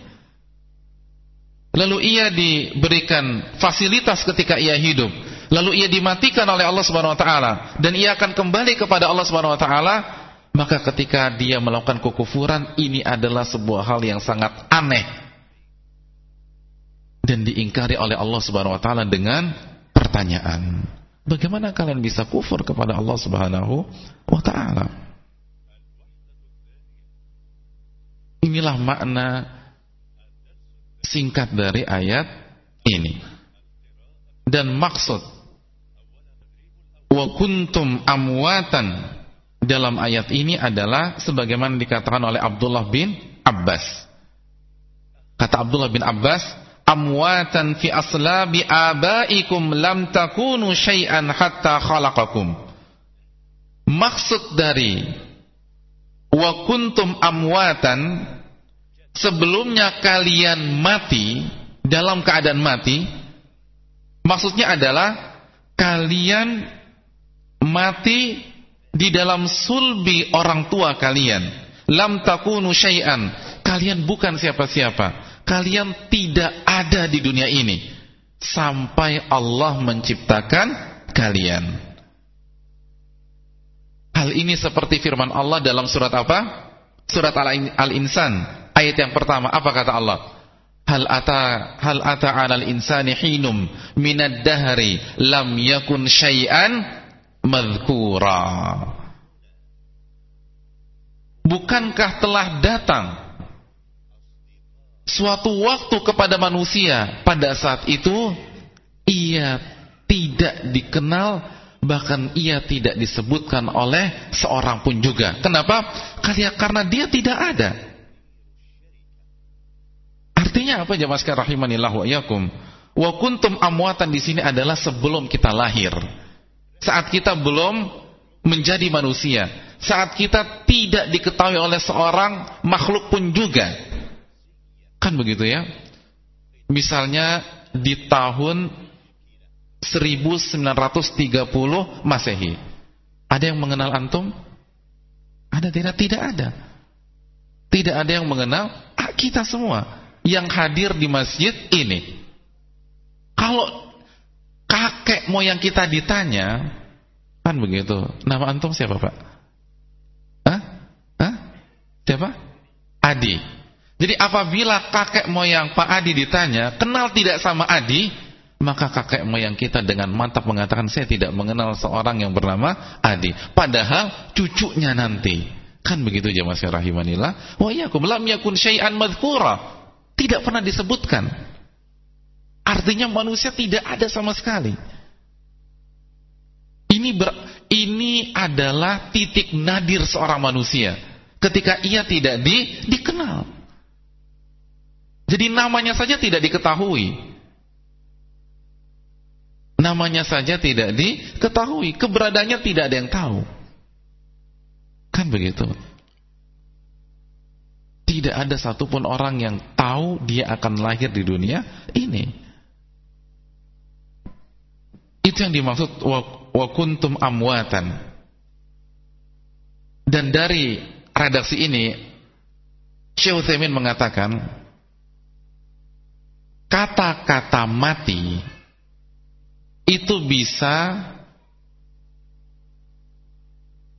Lalu ia diberikan fasilitas ketika ia hidup, lalu ia dimatikan oleh Allah Subhanahu wa taala. Dan ia akan kembali kepada Allah Subhanahu wa taala maka ketika dia melakukan kekufuran ini adalah sebuah hal yang sangat aneh. Dan diingkari oleh Allah Subhanahu wa taala dengan pertanyaan bagaimana kalian bisa kufur kepada Allah Subhanahu wa taala? Inilah makna singkat dari ayat ini. Dan maksud wa kuntum amwatan dalam ayat ini adalah sebagaimana dikatakan oleh Abdullah bin Abbas. Kata Abdullah bin Abbas, amwatan fi aslabi abaikum lam takunu syai'an hatta khalaqakum. Maksud dari wa kuntum amwatan sebelumnya kalian mati dalam keadaan mati maksudnya adalah kalian mati di dalam sulbi orang tua kalian. Lam takunu syai'an. Kalian bukan siapa-siapa. Kalian tidak ada di dunia ini sampai Allah menciptakan kalian. Hal ini seperti firman Allah dalam surat apa? Surat Al-Insan, ayat yang pertama. Apa kata Allah? hal ata hal ata 'alal insani hinum minad dahri lam yakun syai'an madhkura Bukankah telah datang suatu waktu kepada manusia pada saat itu ia tidak dikenal bahkan ia tidak disebutkan oleh seorang pun juga. Kenapa? Karena dia tidak ada. Artinya apa jemaah sekalian rahimanillah wa iyyakum? Wa kuntum amwatan di sini adalah sebelum kita lahir. Saat kita belum menjadi manusia, saat kita tidak diketahui oleh seorang makhluk pun juga. Kan begitu ya? Misalnya di tahun 1930 Masehi. Ada yang mengenal antum? Ada tidak? Tidak ada. Tidak ada yang mengenal kita semua yang hadir di masjid ini. Kalau kakek moyang kita ditanya, kan begitu. Nama antum siapa, Pak? Hah? Hah? Siapa? Adi. Jadi apabila kakek moyang Pak Adi ditanya, kenal tidak sama Adi, maka kakek moyang kita dengan mantap mengatakan saya tidak mengenal seorang yang bernama Adi. Padahal cucunya nanti. Kan begitu jemaah rahimanillah. Wa yakum lam yakun syai'an madhkura. Tidak pernah disebutkan. Artinya manusia tidak ada sama sekali. Ini ber, ini adalah titik nadir seorang manusia ketika ia tidak di, dikenal. Jadi namanya saja tidak diketahui. Namanya saja tidak diketahui, keberadaannya tidak ada yang tahu. Kan begitu. Tidak ada satupun orang yang tahu dia akan lahir di dunia ini. Itu yang dimaksud wa kuntum amwatan. Dan dari redaksi ini Syekh Utsaimin mengatakan kata-kata mati itu bisa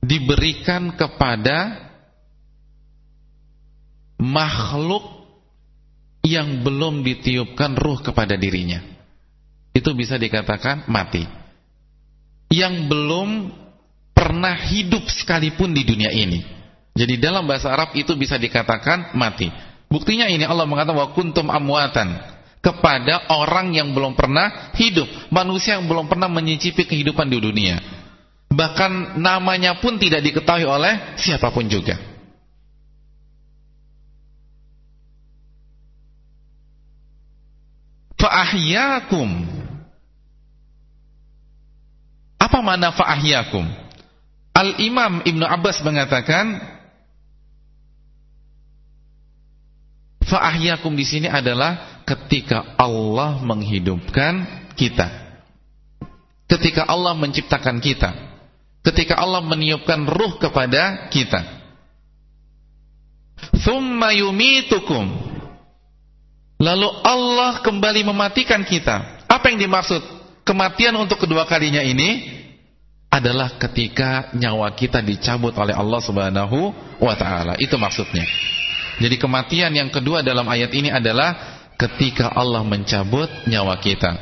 diberikan kepada makhluk yang belum ditiupkan ruh kepada dirinya. Itu bisa dikatakan mati. Yang belum pernah hidup sekalipun di dunia ini. Jadi dalam bahasa Arab itu bisa dikatakan mati. Buktinya ini Allah mengatakan wa kuntum amwatan kepada orang yang belum pernah hidup, manusia yang belum pernah menyicipi kehidupan di dunia. Bahkan namanya pun tidak diketahui oleh siapa pun juga. fa'ahyakum apa makna fa'ahyakum Al-Imam Ibnu Abbas mengatakan fa'ahyakum di sini adalah ketika Allah menghidupkan kita. Ketika Allah menciptakan kita. Ketika Allah meniupkan ruh kepada kita. Thumma yumitukum. Lalu Allah kembali mematikan kita. Apa yang dimaksud? Kematian untuk kedua kalinya ini adalah ketika nyawa kita dicabut oleh Allah Subhanahu wa taala. Itu maksudnya. Jadi kematian yang kedua dalam ayat ini adalah ketika Allah mencabut nyawa kita.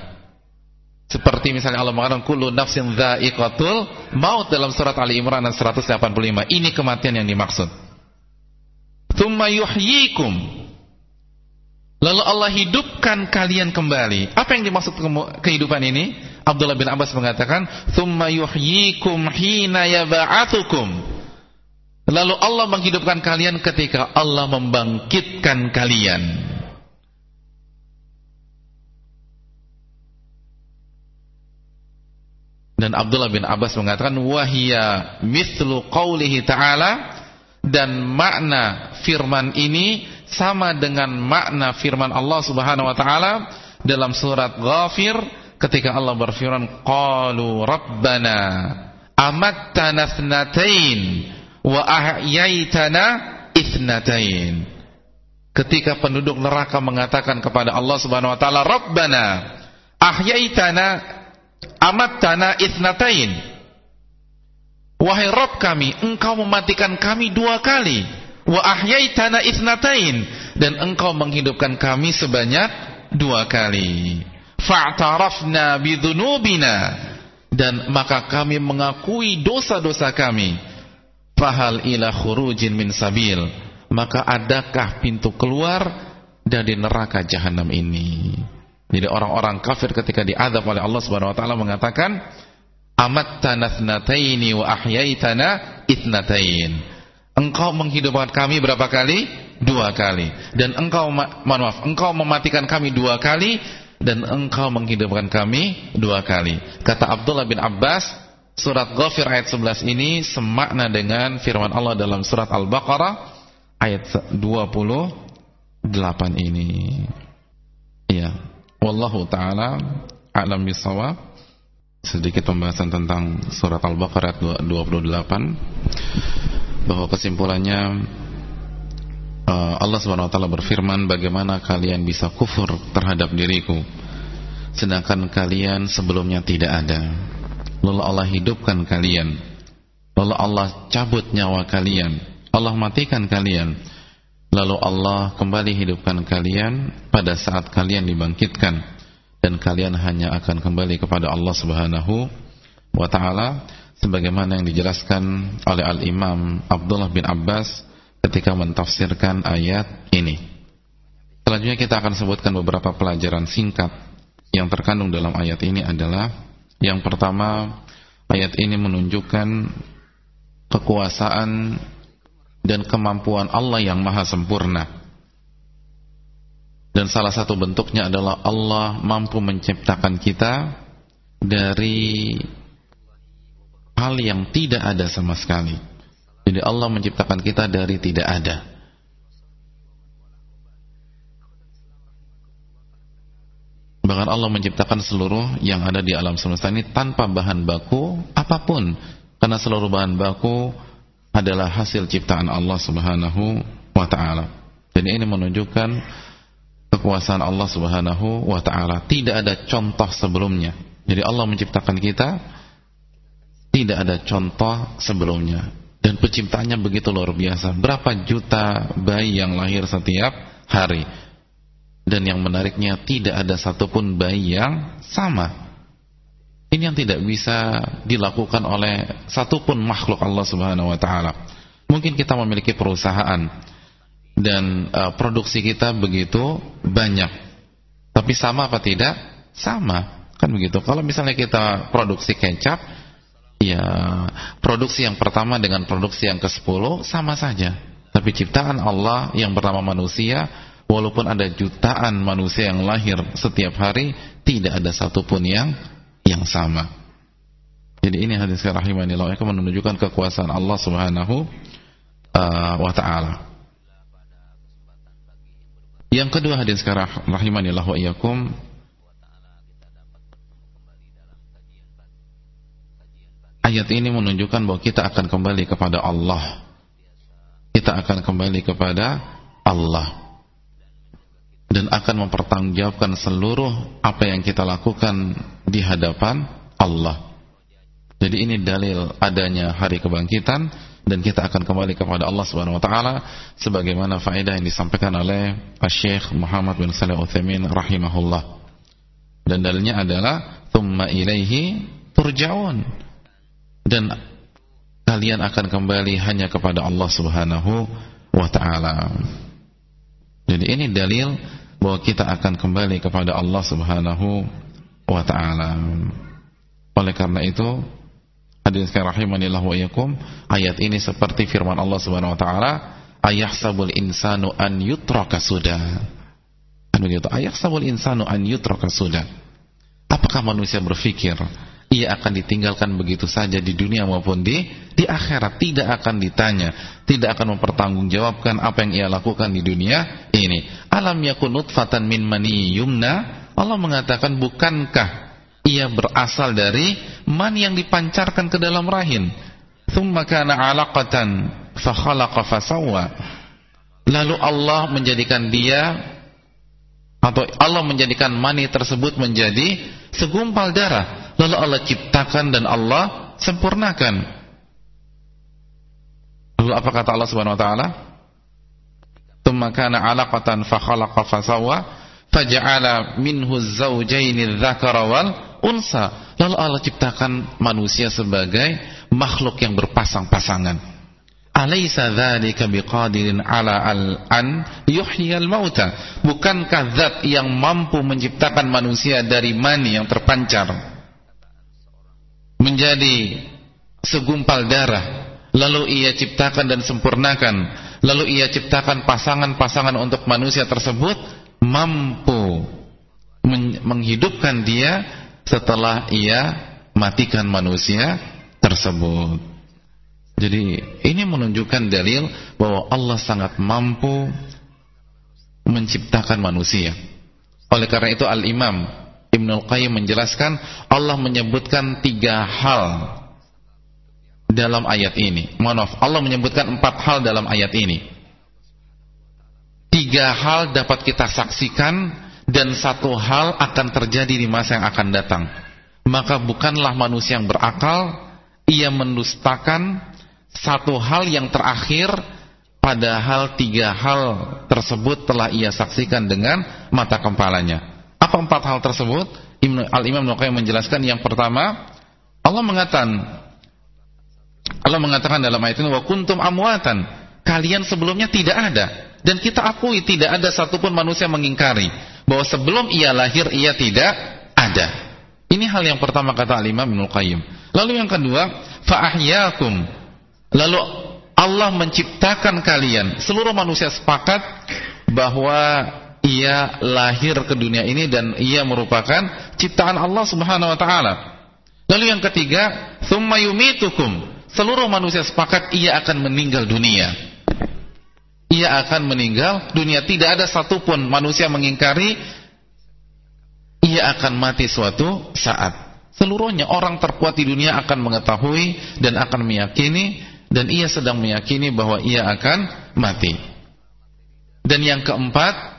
Seperti misalnya Allah mengatakan kullu nafsin dha'iqatul maut dalam surat Ali Imran ayat 185. Ini kematian yang dimaksud. Tsumma yuhyikum Lalu Allah hidupkan kalian kembali. Apa yang dimaksud kehidupan ini? Abdullah bin Abbas mengatakan, "Tsumma yuhyikum hina yab'atsukum." Lalu Allah menghidupkan kalian ketika Allah membangkitkan kalian. Dan Abdullah bin Abbas mengatakan wahia mithlu qawlihi ta'ala dan makna firman ini sama dengan makna firman Allah Subhanahu wa taala dalam surat Ghafir ketika Allah berfirman qalu rabbana amattana tsnatain wa ahyaitana itsnatain ketika penduduk neraka mengatakan kepada Allah Subhanahu wa taala rabbana ahyaitana amattana itsnatain wahai rabb kami engkau mematikan kami dua kali wa ahyaitana isnatain dan engkau menghidupkan kami sebanyak dua kali. Fa'tarafna bidhunubina. Dan maka kami mengakui dosa-dosa kami. Fahal ila khurujin min sabil. Maka adakah pintu keluar dari neraka jahanam ini? Jadi orang-orang kafir ketika diadab oleh Allah Subhanahu wa taala mengatakan amat wa ahyaitana itnatain engkau menghidupkan kami berapa kali? Dua kali. Dan engkau maaf engkau mematikan kami dua kali dan engkau menghidupkan kami dua kali. Kata Abdullah bin Abbas surat Ghafir ayat 11 ini semakna dengan firman Allah dalam surat Al-Baqarah ayat 28 ini. Ya wallahu taala a'lam bisawab sedikit pembahasan tentang surat Al-Baqarah 28 bahwa kesimpulannya uh, Allah taala berfirman bagaimana kalian bisa kufur terhadap diriku sedangkan kalian sebelumnya tidak ada? Lalu Allah hidupkan kalian. Lalu Allah cabut nyawa kalian. Allah matikan kalian. Lalu Allah kembali hidupkan kalian pada saat kalian dibangkitkan. Dan kalian hanya akan kembali kepada Allah Subhanahu wa sebagaimana yang dijelaskan oleh Al-Imam Abdullah bin Abbas ketika mentafsirkan ayat ini. Selanjutnya kita akan sebutkan beberapa pelajaran singkat yang terkandung dalam ayat ini adalah yang pertama ayat ini menunjukkan kekuasaan dan kemampuan Allah yang maha sempurna. Dan salah satu bentuknya adalah Allah mampu menciptakan kita dari hal yang tidak ada sama sekali. Jadi Allah menciptakan kita dari tidak ada. Bahkan Allah menciptakan seluruh yang ada di alam semesta ini tanpa bahan baku apa pun. Karena seluruh bahan baku adalah hasil ciptaan Allah Subhanahu wa taala. Jadi ini menunjukkan kekuasaan Allah Subhanahu wa taala. Tidak ada contoh sebelumnya. Jadi Allah menciptakan kita tidak ada contoh sebelumnya dan penciptanya begitu luar biasa. Berapa juta bayi yang lahir setiap hari. Dan yang menariknya tidak ada satupun bayi yang sama. Ini yang tidak bisa dilakukan oleh satupun makhluk Allah Subhanahu wa taala. Mungkin kita memiliki perusahaan dan uh, produksi kita begitu banyak. Tapi sama apa tidak? Sama. Kan begitu. Kalau misalnya kita produksi kecap ya produksi yang pertama dengan produksi yang ke-10 sama saja. Tapi ciptaan Allah yang bernama manusia, walaupun ada jutaan manusia yang lahir setiap hari, tidak ada satupun yang yang sama. Jadi ini hadis rahimahillah yang menunjukkan kekuasaan Allah Subhanahu uh, wa taala. Yang kedua hadis rahimahillah wa iyyakum Ayat ini menunjukkan bahwa kita akan kembali kepada Allah. Kita akan kembali kepada Allah. Dan akan mempertanggungjawabkan seluruh apa yang kita lakukan di hadapan Allah. Jadi ini dalil adanya hari kebangkitan dan kita akan kembali kepada Allah Subhanahu wa taala sebagaimana faedah yang disampaikan oleh Syekh Muhammad bin Shalih Utsaimin rahimahullah. Dan dalilnya adalah tsumma ilaihi turja'un dan kalian akan kembali hanya kepada Allah Subhanahu wa taala. Jadi ini dalil bahwa kita akan kembali kepada Allah Subhanahu wa taala. Oleh karena itu, hadirin sekalian rahimanillah wa iyyakum, ayat ini seperti firman Allah Subhanahu wa taala, ayahsabul insanu an yutraka sudah. Kan begitu, ayahsabul insanu an yutraka sudah. Apakah manusia berpikir ia akan ditinggalkan begitu saja di dunia maupun di di akhirat. Tidak akan ditanya tidak akan mempertanggungjawabkan apa yang ia lakukan di dunia ini. Alam yakun nutfatan min mani yumna? Allah mengatakan bukankah ia berasal dari mani yang dipancarkan ke dalam rahim? Thumma kana alaqatan fa khalaqa lalu Allah menjadikan dia atau Allah menjadikan mani tersebut menjadi segumpal darah lalu Allah ciptakan dan Allah sempurnakan. Lalu apa kata Allah Subhanahu wa taala? thumma kana 'alaqatan khalaqa fa sawwa faja'ala minhu az-zawjayn adh-dhakara wal unsa lalu Allah ciptakan manusia sebagai makhluk yang berpasang-pasangan alaysa dzalika biqadirin ala al-an yuhyiyal mauta bukankah zat yang mampu menciptakan manusia dari mani yang terpancar menjadi segumpal darah. Lalu ia ciptakan dan sempurnakan. Lalu ia ciptakan pasangan-pasangan untuk manusia tersebut mampu menghidupkan dia setelah ia matikan manusia tersebut. Jadi ini menunjukkan dalil bahwa Allah sangat mampu menciptakan manusia. Oleh karena itu Al-Imam Ibn Al-Qayyim menjelaskan Allah menyebutkan tiga hal dalam ayat ini. Maaf, Allah menyebutkan empat hal dalam ayat ini. Tiga hal dapat kita saksikan dan satu hal akan terjadi di masa yang akan datang. Maka bukanlah manusia yang berakal, ia mendustakan satu hal yang terakhir padahal tiga hal tersebut telah ia saksikan dengan mata kepalanya. Apa empat hal tersebut? Al-Imam Nuqayyim menjelaskan yang pertama, Allah mengatakan Allah mengatakan dalam ayat ini wa kuntum amwatan. Kalian sebelumnya tidak ada dan kita akui tidak ada satupun manusia mengingkari bahwa sebelum ia lahir ia tidak ada. Ini hal yang pertama kata Al-Imam Ibnu. Lalu yang kedua, fa ahyakum. Lalu Allah menciptakan kalian. Seluruh manusia sepakat bahwa ia lahir ke dunia ini dan ia merupakan ciptaan Allah Subhanahu wa taala. Lalu yang ketiga, tsumma yumitukum seluruh manusia sepakat ia akan meninggal dunia. Ia akan meninggal dunia. Tidak ada satupun manusia mengingkari ia akan mati suatu saat. Seluruhnya orang terkuat di dunia akan mengetahui dan akan meyakini dan ia sedang meyakini bahwa ia akan mati. Dan yang keempat,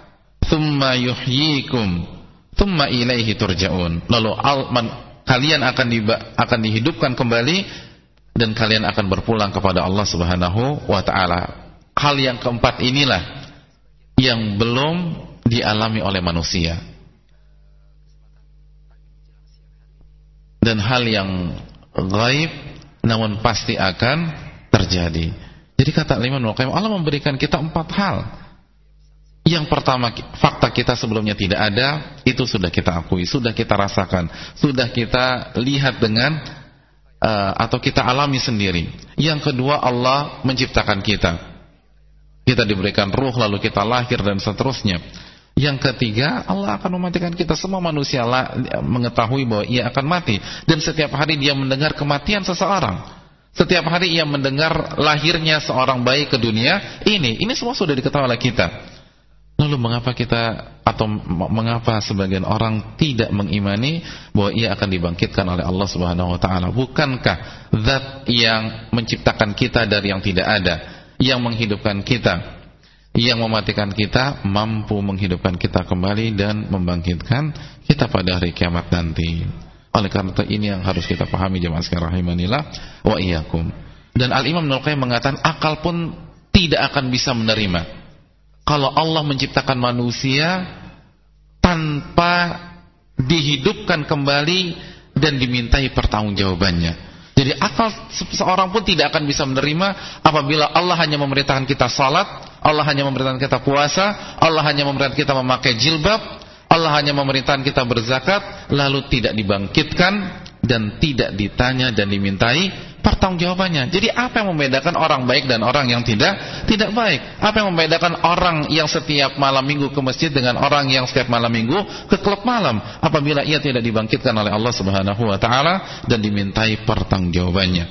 thumma yuhyikum, thumma ilaihi turja'un. Lalu al, man, kalian akan di, akan dihidupkan kembali dan kalian akan berpulang kepada Allah Subhanahu wa taala. Hal yang keempat inilah yang belum dialami oleh manusia. Dan hal yang gaib namun pasti akan terjadi. Jadi kata Imam Allah memberikan kita empat hal. Yang pertama, fakta kita sebelumnya tidak ada, itu sudah kita akui, sudah kita rasakan, sudah kita lihat dengan uh, atau kita alami sendiri. Yang kedua Allah menciptakan kita. Kita diberikan ruh lalu kita lahir dan seterusnya. Yang ketiga Allah akan mematikan kita semua manusia lah, mengetahui bahwa ia akan mati dan setiap hari dia mendengar kematian seseorang. Setiap hari ia mendengar lahirnya seorang bayi ke dunia ini. Ini semua sudah diketahui oleh kita. Lalu mengapa kita atau mengapa sebagian orang tidak mengimani bahwa ia akan dibangkitkan oleh Allah Subhanahu wa taala? Bukankah zat yang menciptakan kita dari yang tidak ada, yang menghidupkan kita, yang mematikan kita, mampu menghidupkan kita kembali dan membangkitkan kita pada hari kiamat nanti. Oleh karena itu ini yang harus kita pahami jemaah sekalian rahimanillah wa iyyakum. Dan Al-Imam Nulqai mengatakan akal pun tidak akan bisa menerima kalau Allah menciptakan manusia tanpa dihidupkan kembali dan dimintai pertanggungjawabannya. Jadi akal seorang pun tidak akan bisa menerima apabila Allah hanya memerintahkan kita salat, Allah hanya memerintahkan kita puasa, Allah hanya memerintahkan kita memakai jilbab, Allah hanya memerintahkan kita berzakat, lalu tidak dibangkitkan dan tidak ditanya dan dimintai pertanggungjawabannya. Jadi apa yang membedakan orang baik dan orang yang tidak tidak baik? Apa yang membedakan orang yang setiap malam minggu ke masjid dengan orang yang setiap malam minggu ke klub malam apabila ia tidak dibangkitkan oleh Allah Subhanahu wa taala dan dimintai pertanggungjawabannya.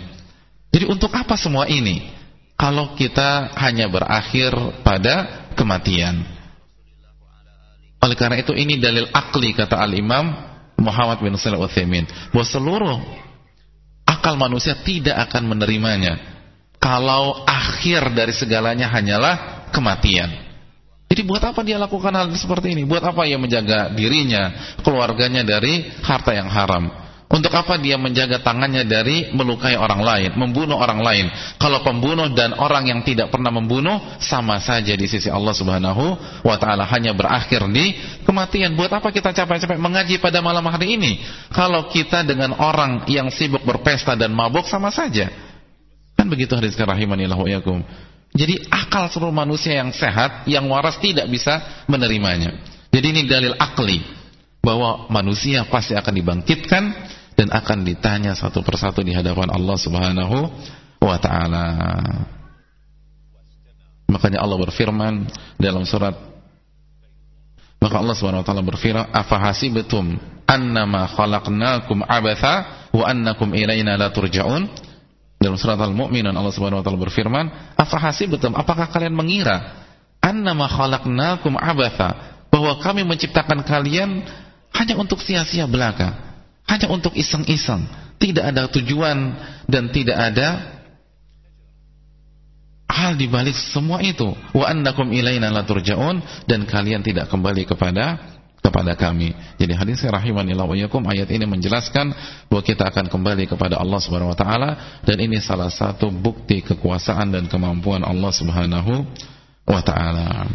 Jadi untuk apa semua ini? Kalau kita hanya berakhir pada kematian. Oleh karena itu ini dalil akli kata Al-Imam Muhammad bin Shalih Utsaimin bahwa seluruh akal manusia tidak akan menerimanya kalau akhir dari segalanya hanyalah kematian. Jadi buat apa dia lakukan hal seperti ini? Buat apa ia menjaga dirinya, keluarganya dari harta yang haram? Untuk apa dia menjaga tangannya dari melukai orang lain, membunuh orang lain? Kalau pembunuh dan orang yang tidak pernah membunuh sama saja di sisi Allah Subhanahu wa taala hanya berakhir di kematian. Buat apa kita capek-capek mengaji pada malam hari ini? Kalau kita dengan orang yang sibuk berpesta dan mabuk sama saja. Kan begitu hadis rahimanillah wa. Jadi akal seluruh manusia yang sehat, yang waras tidak bisa menerimanya. Jadi ini dalil akli bahwa manusia pasti akan dibangkitkan dan akan ditanya satu persatu di hadapan Allah Subhanahu wa taala. Makanya Allah berfirman dalam surat maka Allah Subhanahu wa taala berfirman afahasibatum annama khalaqnakum abatha wa annakum ilaina la turja'un dalam surat Al-Mu'minun Allah Subhanahu wa taala berfirman afahasibatum apakah kalian mengira annama khalaqnakum abatha bahwa kami menciptakan kalian hanya untuk sia-sia belaka hanya untuk iseng-iseng, tidak ada tujuan dan tidak ada hal di balik semua itu. Wa annakum ilaina la dan kalian tidak kembali kepada kepada kami. Jadi hadis rahimanillah wa yakum ayat ini menjelaskan bahwa kita akan kembali kepada Allah Subhanahu wa taala dan ini salah satu bukti kekuasaan dan kemampuan Allah Subhanahu wa taala.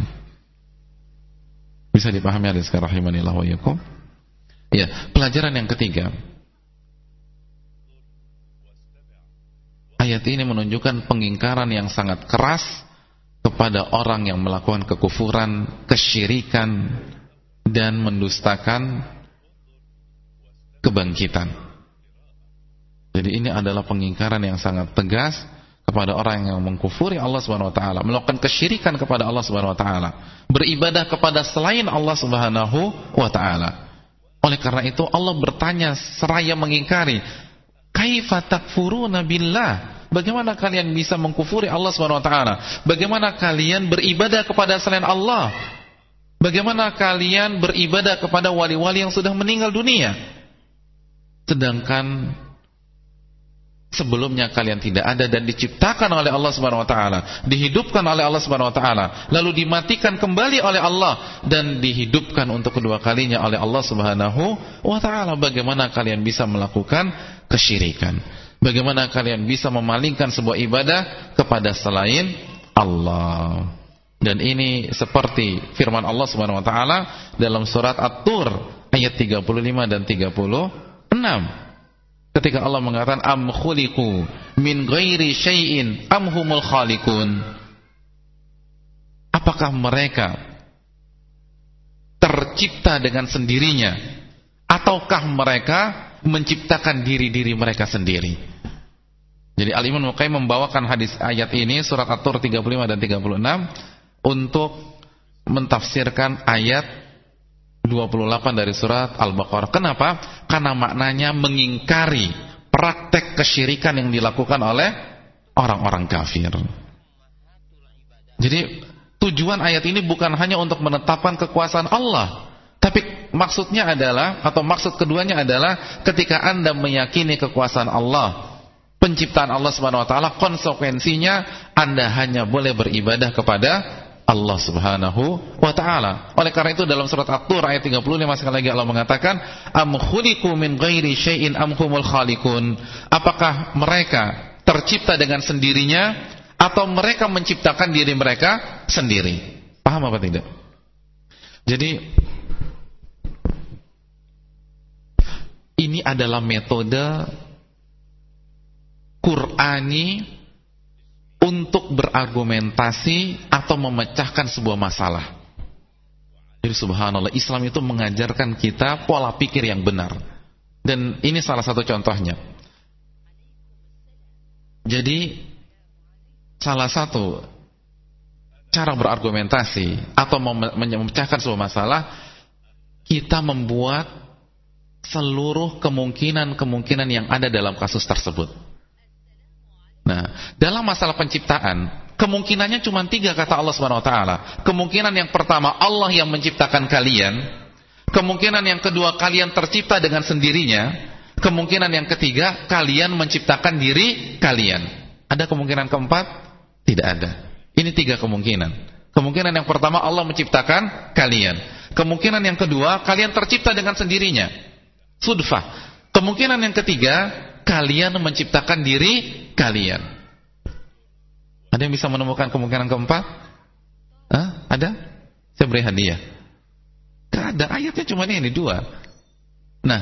Bisa dipahami hadis rahimanillah wa yakum? Ya, pelajaran yang ketiga. Ayat ini menunjukkan pengingkaran yang sangat keras kepada orang yang melakukan kekufuran, kesyirikan dan mendustakan kebangkitan. Jadi ini adalah pengingkaran yang sangat tegas kepada orang yang mengkufuri Allah Subhanahu wa taala, melakukan kesyirikan kepada Allah Subhanahu wa taala, beribadah kepada selain Allah Subhanahu wa taala. Oleh karena itu Allah bertanya seraya mengingkari, "Kaifa takfuruna billah?" Bagaimana kalian bisa mengkufuri Allah taala? Bagaimana kalian beribadah kepada selain Allah? Bagaimana kalian beribadah kepada wali-wali yang sudah meninggal dunia? Sedangkan sebelumnya kalian tidak ada dan diciptakan oleh Allah Subhanahu wa taala, dihidupkan oleh Allah Subhanahu wa taala, lalu dimatikan kembali oleh Allah dan dihidupkan untuk kedua kalinya oleh Allah Subhanahu wa taala. Bagaimana kalian bisa melakukan kesyirikan? Bagaimana kalian bisa memalingkan sebuah ibadah kepada selain Allah? Dan ini seperti firman Allah Subhanahu wa taala dalam surat At-Tur ayat 35 dan 36. Ketika Allah mengatakan am khuliqu min ghairi syai'in am humul khaliqun. Apakah mereka tercipta dengan sendirinya ataukah mereka menciptakan diri-diri mereka sendiri? Jadi Al-Imam Muqayyim membawakan hadis ayat ini surat At-Tur 35 dan 36 untuk mentafsirkan ayat 28 dari surat Al-Baqarah. Kenapa? Karena maknanya mengingkari praktek kesyirikan yang dilakukan oleh orang-orang kafir. Jadi tujuan ayat ini bukan hanya untuk menetapkan kekuasaan Allah, tapi maksudnya adalah atau maksud keduanya adalah ketika Anda meyakini kekuasaan Allah, penciptaan Allah taala, konsekuensinya Anda hanya boleh beribadah kepada Allah Subhanahu wa taala. Oleh karena itu dalam surat At-Tur ayat 35 sekali lagi Allah mengatakan, "Am khuliqu min ghairi syai'in am humul khaliqun?" Apakah mereka tercipta dengan sendirinya atau mereka menciptakan diri mereka sendiri? Paham apa tidak? Jadi ini adalah metode Qur'ani untuk berargumentasi atau memecahkan sebuah masalah. Jadi subhanallah, Islam itu mengajarkan kita pola pikir yang benar. Dan ini salah satu contohnya. Jadi salah satu cara berargumentasi atau memecahkan sebuah masalah kita membuat seluruh kemungkinan-kemungkinan yang ada dalam kasus tersebut. Nah, dalam masalah penciptaan, kemungkinannya cuma tiga kata Allah Subhanahu Wa Taala. Kemungkinan yang pertama Allah yang menciptakan kalian, kemungkinan yang kedua kalian tercipta dengan sendirinya, kemungkinan yang ketiga kalian menciptakan diri kalian. Ada kemungkinan keempat? Tidak ada. Ini tiga kemungkinan. Kemungkinan yang pertama Allah menciptakan kalian. Kemungkinan yang kedua kalian tercipta dengan sendirinya. Sudfah. Kemungkinan yang ketiga, kalian menciptakan diri kalian. Ada yang bisa menemukan kemungkinan keempat? Hah? Ada? Saya beri hadiah. Gak ada, ayatnya cuma ini dua. Nah,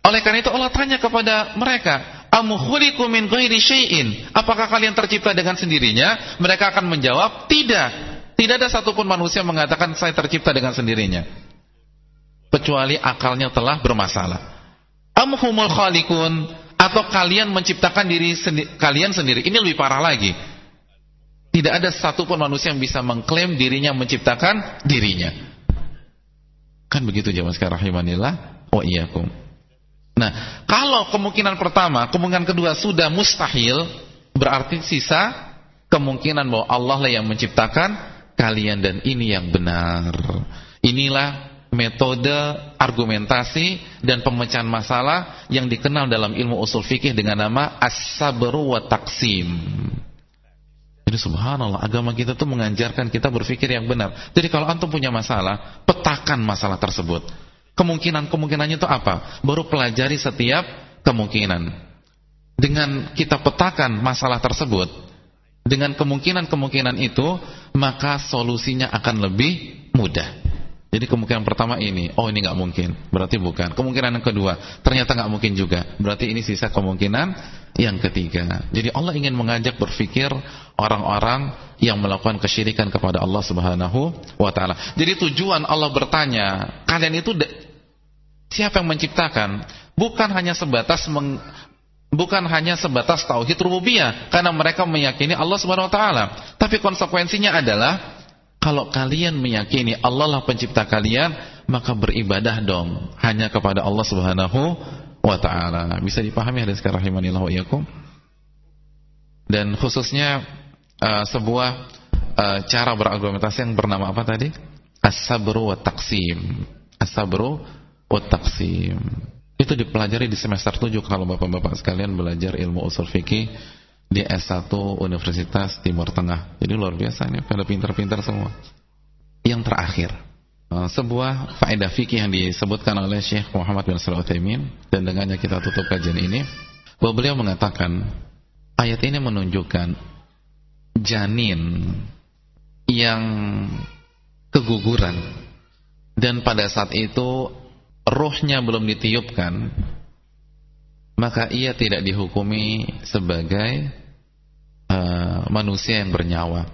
oleh karena itu Allah tanya kepada mereka, Amuhuliku min ghairi syai'in? Apakah kalian tercipta dengan sendirinya? Mereka akan menjawab, tidak. Tidak ada satupun manusia mengatakan saya tercipta dengan sendirinya. Kecuali akalnya telah bermasalah. Amhumul khalikun atau kalian menciptakan diri sendi kalian sendiri. Ini lebih parah lagi. Tidak ada satupun manusia yang bisa mengklaim dirinya menciptakan dirinya. Kan begitu jemaah sekalian rahimanillah wa iyyakum. Nah, kalau kemungkinan pertama, kemungkinan kedua sudah mustahil, berarti sisa kemungkinan bahwa Allah lah yang menciptakan kalian dan ini yang benar. Inilah metode argumentasi dan pemecahan masalah yang dikenal dalam ilmu usul fikih dengan nama as-sabru wa taqsim. Jadi subhanallah, agama kita tuh mengajarkan kita berpikir yang benar. Jadi kalau antum punya masalah, petakan masalah tersebut. Kemungkinan-kemungkinannya itu apa? Baru pelajari setiap kemungkinan. Dengan kita petakan masalah tersebut, dengan kemungkinan-kemungkinan itu, maka solusinya akan lebih mudah. Jadi kemungkinan pertama ini, oh ini nggak mungkin, berarti bukan. Kemungkinan yang kedua, ternyata nggak mungkin juga, berarti ini sisa kemungkinan yang ketiga. Jadi Allah ingin mengajak berpikir orang-orang yang melakukan kesyirikan kepada Allah Subhanahu wa taala. Jadi tujuan Allah bertanya, kalian itu siapa yang menciptakan? Bukan hanya sebatas meng, bukan hanya sebatas tauhid rububiyah karena mereka meyakini Allah Subhanahu wa taala, tapi konsekuensinya adalah kalau kalian meyakini Allah lah pencipta kalian, maka beribadah dong hanya kepada Allah Subhanahu wa taala. Bisa dipahami hadis rahimanillah wa iyyakum? Dan khususnya uh, sebuah uh, cara berargumentasi yang bernama apa tadi? As-sabru wa taqsim. As-sabru wa taqsim. Itu dipelajari di semester 7 kalau Bapak-bapak sekalian belajar ilmu usul fikih di S1 Universitas Timur Tengah. Jadi luar biasa ini, pada pintar-pintar semua. Yang terakhir, eh, sebuah faedah fikih yang disebutkan oleh Syekh Muhammad bin Shalih Utsaimin dan dengannya kita tutup kajian ini, bahwa beliau mengatakan ayat ini menunjukkan janin yang keguguran dan pada saat itu rohnya belum ditiupkan maka ia tidak dihukumi sebagai uh, manusia yang bernyawa.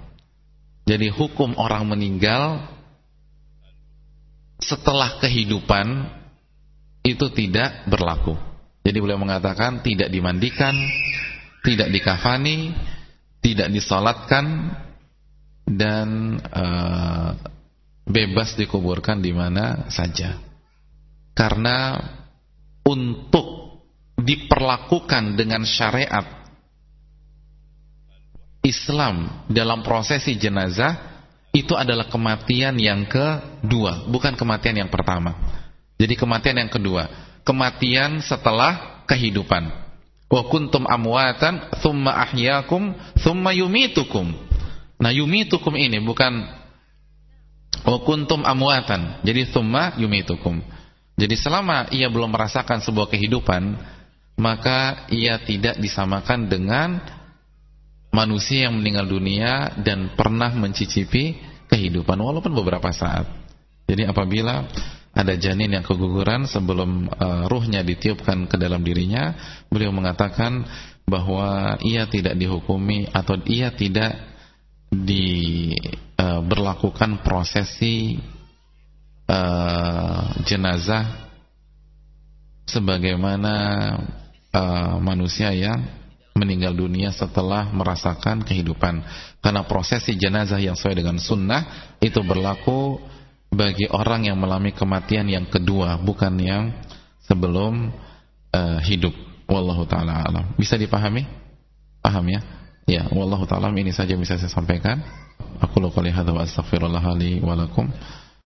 Jadi hukum orang meninggal setelah kehidupan itu tidak berlaku. Jadi beliau mengatakan tidak dimandikan, tidak dikafani, tidak disolatkan dan uh, bebas dikuburkan di mana saja. Karena untuk diperlakukan dengan syariat Islam dalam prosesi jenazah itu adalah kematian yang kedua, bukan kematian yang pertama. Jadi kematian yang kedua, kematian setelah kehidupan. Wa kuntum amwatan thumma ahyakum thumma yumitukum. Nah, yumitukum ini bukan wa kuntum amwatan. Jadi thumma yumitukum. Jadi selama ia belum merasakan sebuah kehidupan, maka ia tidak disamakan dengan manusia yang meninggal dunia dan pernah mencicipi kehidupan walaupun beberapa saat. Jadi apabila ada janin yang keguguran sebelum uh, ruhnya ditiupkan ke dalam dirinya, beliau mengatakan bahwa ia tidak dihukumi atau ia tidak diberlakukan uh, prosesi uh, jenazah sebagaimana uh, manusia yang meninggal dunia setelah merasakan kehidupan. Karena prosesi jenazah yang sesuai dengan sunnah itu berlaku bagi orang yang mengalami kematian yang kedua, bukan yang sebelum uh, hidup. Wallahu taala alam. Bisa dipahami? Paham ya? Ya, wallahu taala ini saja bisa saya sampaikan. Aku qouli hadza wa astaghfirullah li wa lakum.